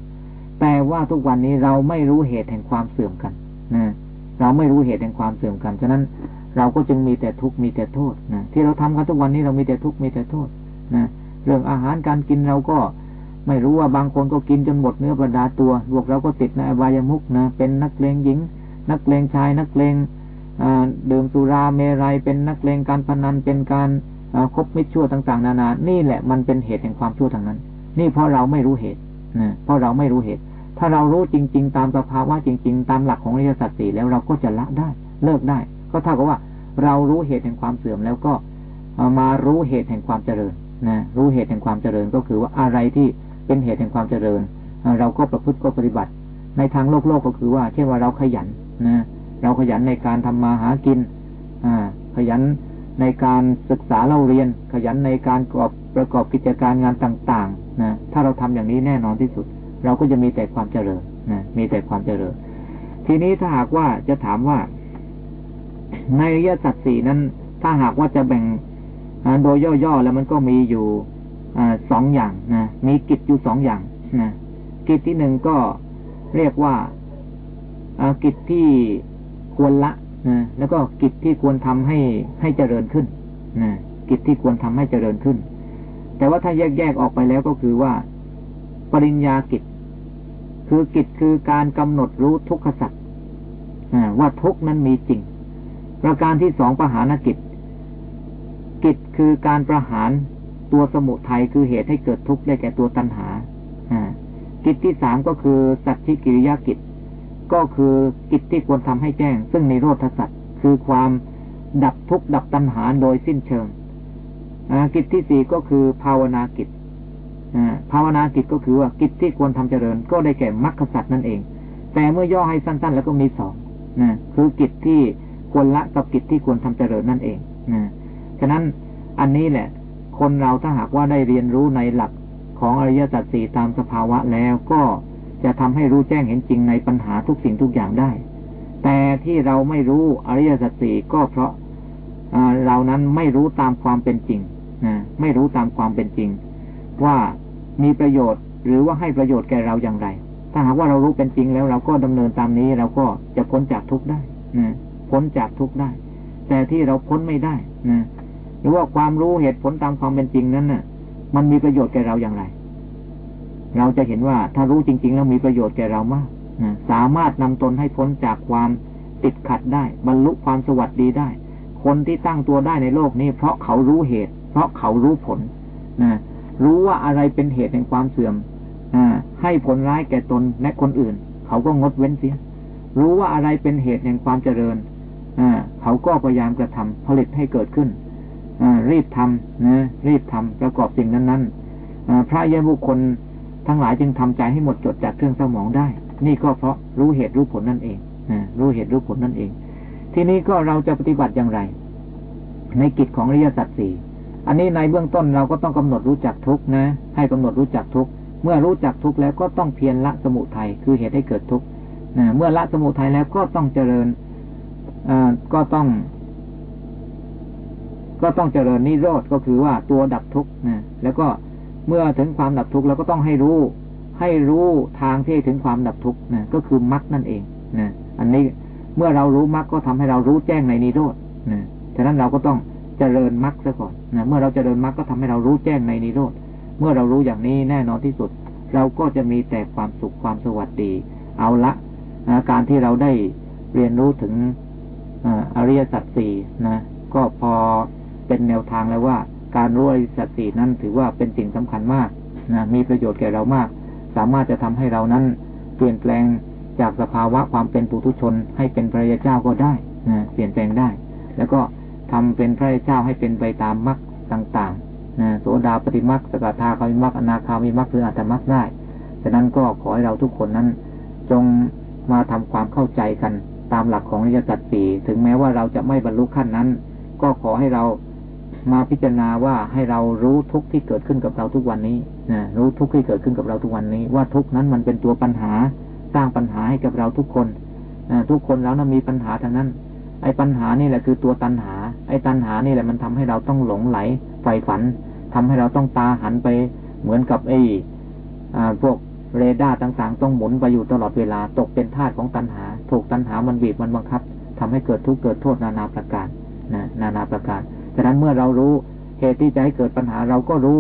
แต่ว่าทุกวันนี้เราไม่รู้เหตุแห่งความเสื่อมกันนะเราไม่รู้เหตุแห่งความเสื่อมกันฉะนั้นเราก็จึงมีแต่ทุกข์มีแต่โทษนะที่เราทำกันทุกวันนี้เรามีแต่ทุกข์มีแต่โทษนะเรื่องอาหารการกินเราก็ ไม่รู้ว่าบางคนก็กินจนหมดเนื้อประดาตัวพวกเราก็ติดในอบายมุกนะ เป็นนักเลงหญิง นักเลงชาย นักเลงดื่มสุราเมรัย เป็นนักเลงการพนัน เป็นการคบมิตรชั่วต่าง ๆ นานา นี่แหละมันเป็นเหตุแห่งความชั่วทางนั้น นี่เพราะเราไม่รู้เหตุนะเพราะเราไม่รู้เหตุ ถ้าเรารู้จริง ๆ ตามสภาวะจริง ๆ ตามหลักของอริยสัจสี่แล้วเราก็จะละได้ เลิกได้ ก็เท่ากับว่า เรารู้เหตุแห่งความเสื่อมแล้วก็มารู้เหตุแห่งความเจริญนะรู้เหตุแห่งความเจริญก็คือว่าอะไรที่ เป็นเหตุแห่งความเจริญ เราก็ประพฤติก็ปฏิบัติ ในทางโลกโลกก็คือว่า เช่นว่าเราขยันนะเราขยันในการทำมาหากินขยันในการศึกษาเราเรียน ขยันในการประกอบประกอบกิจการงานต่างๆนะถ้าเราทำอย่างนี้แน่นอนที่สุด เราก็จะมีแต่ความเจริญนะมีแต่ความเจริญ ทีนี้ถ้าหากว่าจะถามว่า ในอริยสัจสี่นั้น ถ้าหากว่าจะแบ่งโดยย่อๆแล้วมันก็มีอยู่ อสองอย่างนะมีกิจอยู่สองอย่างนะกิจที่หนึ่งก็เรียกว่ากิจที่ควรละนะแล้วก็กิจที่ควรทำให้ให้เจริญขึ้นนะกิจที่ควรทำให้เจริญขึ้น แต่ว่าถ้าแยกแยกออกไปแล้วก็คือว่า ปริญญากิจ คือกิจคือการกำหนดรู้ทุกขสัจว่าทุกนั้นมีจริง ประการที่สองประหารกิจ กิจคือการประหาร ตัวสมุทัยคือเหตุให้เกิดทุกข์ได้แก่ตัวตัณหากิจที่สามก็คือสัจจิกิริยากิจ ก็คือกิจที่ควรทำให้แจ้ง ซึ่งในโรธสัจคือความดับทุกข์ดับตัณหาโดยสิ้นเชิงกิจที่สี่ก็คือภาวนากิจภาวนากิจก็คือว่ากิจที่ควรทำเจริญ ก็ได้แก่มรรคสัจนั่นเอง แต่เมื่อย่อให้สั้น ๆ แล้วก็มีสองนะคือกิจที่ควรละกับกิจที่ควรทำเจริญนั่นเองนะฉะนั้นอันนี้แหละ คนเราถ้าหากว่าได้เรียนรู้ในหลักของอริยสัจสี่ตามสภาวะแล้วก็จะทำให้รู้แจ้งเห็นจริงในปัญหาทุกสิ่งทุกอย่างได้ แต่ที่เราไม่รู้อริยสัจสี่ก็เพราะเรานั้นไม่รู้ตามความเป็นจริงนะไม่รู้ตามความเป็นจริง ว่ามีประโยชน์หรือว่าให้ประโยชน์แก่เราอย่างไร ถ้าหากว่าเรารู้เป็นจริงแล้วเราก็ดำเนินตามนี้เราก็จะพ้นจากทุกข์ได้นะพ้นจากทุกข์ได้ แต่ที่เราพ้นไม่ได้นะ หรือว่าความรู้เหตุผลตามความเป็นจริงนั้นน่ะ มันมีประโยชน์แก่เราอย่างไร เราจะเห็นว่าถ้ารู้จริง ๆ แล้วมีประโยชน์แก่เรามากนะสามารถนำตนให้พ้นจากความติดขัดได้ บรรลุความสวัสดีได้ คนที่ตั้งตัวได้ในโลกนี้ เพราะเขารู้เหตุ เพราะเขารู้ผลนะรู้ว่าอะไรเป็นเหตุแห่งความเสื่อมอให้ผลร้ายแก่ตนและคนอื่น เขาก็งดเว้นเสีย รู้ว่าอะไรเป็นเหตุแห่งความเจริญเขาก็พยายามกระทำผลิตให้เกิดขึ้น รีบทำนะรีบทำประกอบสิ่งนั้นๆพระยะบุคคลทั้งหลายจึงทำใจให้หมดจดจากเครื่องสมองได้ นี่ก็เพราะรู้เหตุรู้ผลนั่นเองรู้เหตุรู้ผลนั่นเอง ทีนี้ก็เราจะปฏิบัติอย่างไร ในกิจของอริยสัจสี่อันนี้ในเบื้องต้นเราก็ต้องกำหนดรู้จักทุกนะ ให้กำหนดรู้จักทุกเมื่อรู้จักทุกแล้วก็ต้องเพียรละสมุทัยคือเหตุให้เกิดทุกนะเมื่อละสมุทัยแล้วก็ต้องเจริญอก็ต้อง ก็ต้องเจริญนิโรธก็คือว่าตัวดับทุกข์นะแล้วก็เมื่อถึงความดับทุกข์เราก็ต้องให้รู้ ให้รู้ทางที่ถึงความดับทุกข์นะก็คือมรรคนั่นเองนะอันนี้เมื่อเรารู้มรรคก็ทำให้เรารู้แจ้งในนิโรธนะฉะนั้นเราก็ต้องเจริญมรรคซะก่อนนะเมื่อเราเจริญมรรคก็ทำให้เรารู้แจ้งในนิโรธเมื่อเรารู้อย่างนี้แน่นอนที่สุด เราก็จะมีแต่ความสุขความสวัสดี เอาละการที่เราได้เรียนรู้ถึงอริยสัจสี่นะ ก็พอ เป็นแนวทางแล้วว่า การรู้อริสัจสี่นั้นถือว่าเป็นสิ่งสำคัญมากนะมีประโยชน์แก่เรามาก สามารถจะทำให้เรานั้นเปลี่ยนแปลงจากสภาวะความเป็นปุถุชน ให้เป็นพระยาเจ้าก็ได้นะเปลี่ยนแปลงได้ แล้วก็ทำเป็นพระยาเจ้าให้เป็นไปตามมรรคต่างๆนะโสดาปฏิมรรคสกทาคามิมรรคอนาคามิมรรคหรืออัตมรรคได้ฉะนั้นก็ขอให้เราทุกคนนั้น จงมาทำความเข้าใจกันตามหลักของอริยสัจสี่ถึงแม้ว่าเราจะไม่บรรลุขั้นนั้น ก็ขอให้เรา มาพิจารณาว่าให้เรารู้ทุกข์ที่เกิดขึ้นกับเราทุกวันนี้นะรู้ทุกข์ที่เกิดขึ้นกับเราทุกวันนี้ ว่าทุกข์นั้นมันเป็นตัวปัญหา สร้างปัญหาให้กับเราทุกคนทุกคนแล้วนะมีปัญหาทางนั้น ไอ้ปัญหานี่แหละคือตัวตัณหา ไอ้ตัณหานี่แหละมันทำให้เราต้องหลงไหลใฝ่ฝันทำให้เราต้องตาหันไปเหมือนกับไอ้พวกเรดาร์ต่างๆ ต้องหมุนไปอยู่ตลอดเวลาตกเป็นทาสของตัณหา ถูกตัณหามันบีบมันบังคับทำให้เกิดทุกข์เกิดโทษนานาประการนะนานาประการ ฉะนั้นเมื่อเรารู้เหตุที่จะให้เกิดปัญหาเราก็รู้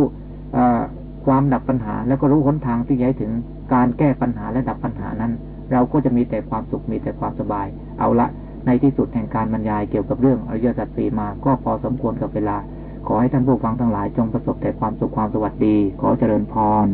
ความดับปัญหา แล้วก็รู้หนทางที่จะให้ถึงการแก้ปัญหาและดับปัญหานั้น เราก็จะมีแต่ความสุขมีแต่ความสบาย เอาละในที่สุดแห่งการบรรยายเกี่ยวกับเรื่องอริยสัจสีมาก็พอสมควรกับเวลา ขอให้ท่านผู้ฟังทั้งหลายจงประสบแต่ความสุขความสวัสดี ขอเจริญพร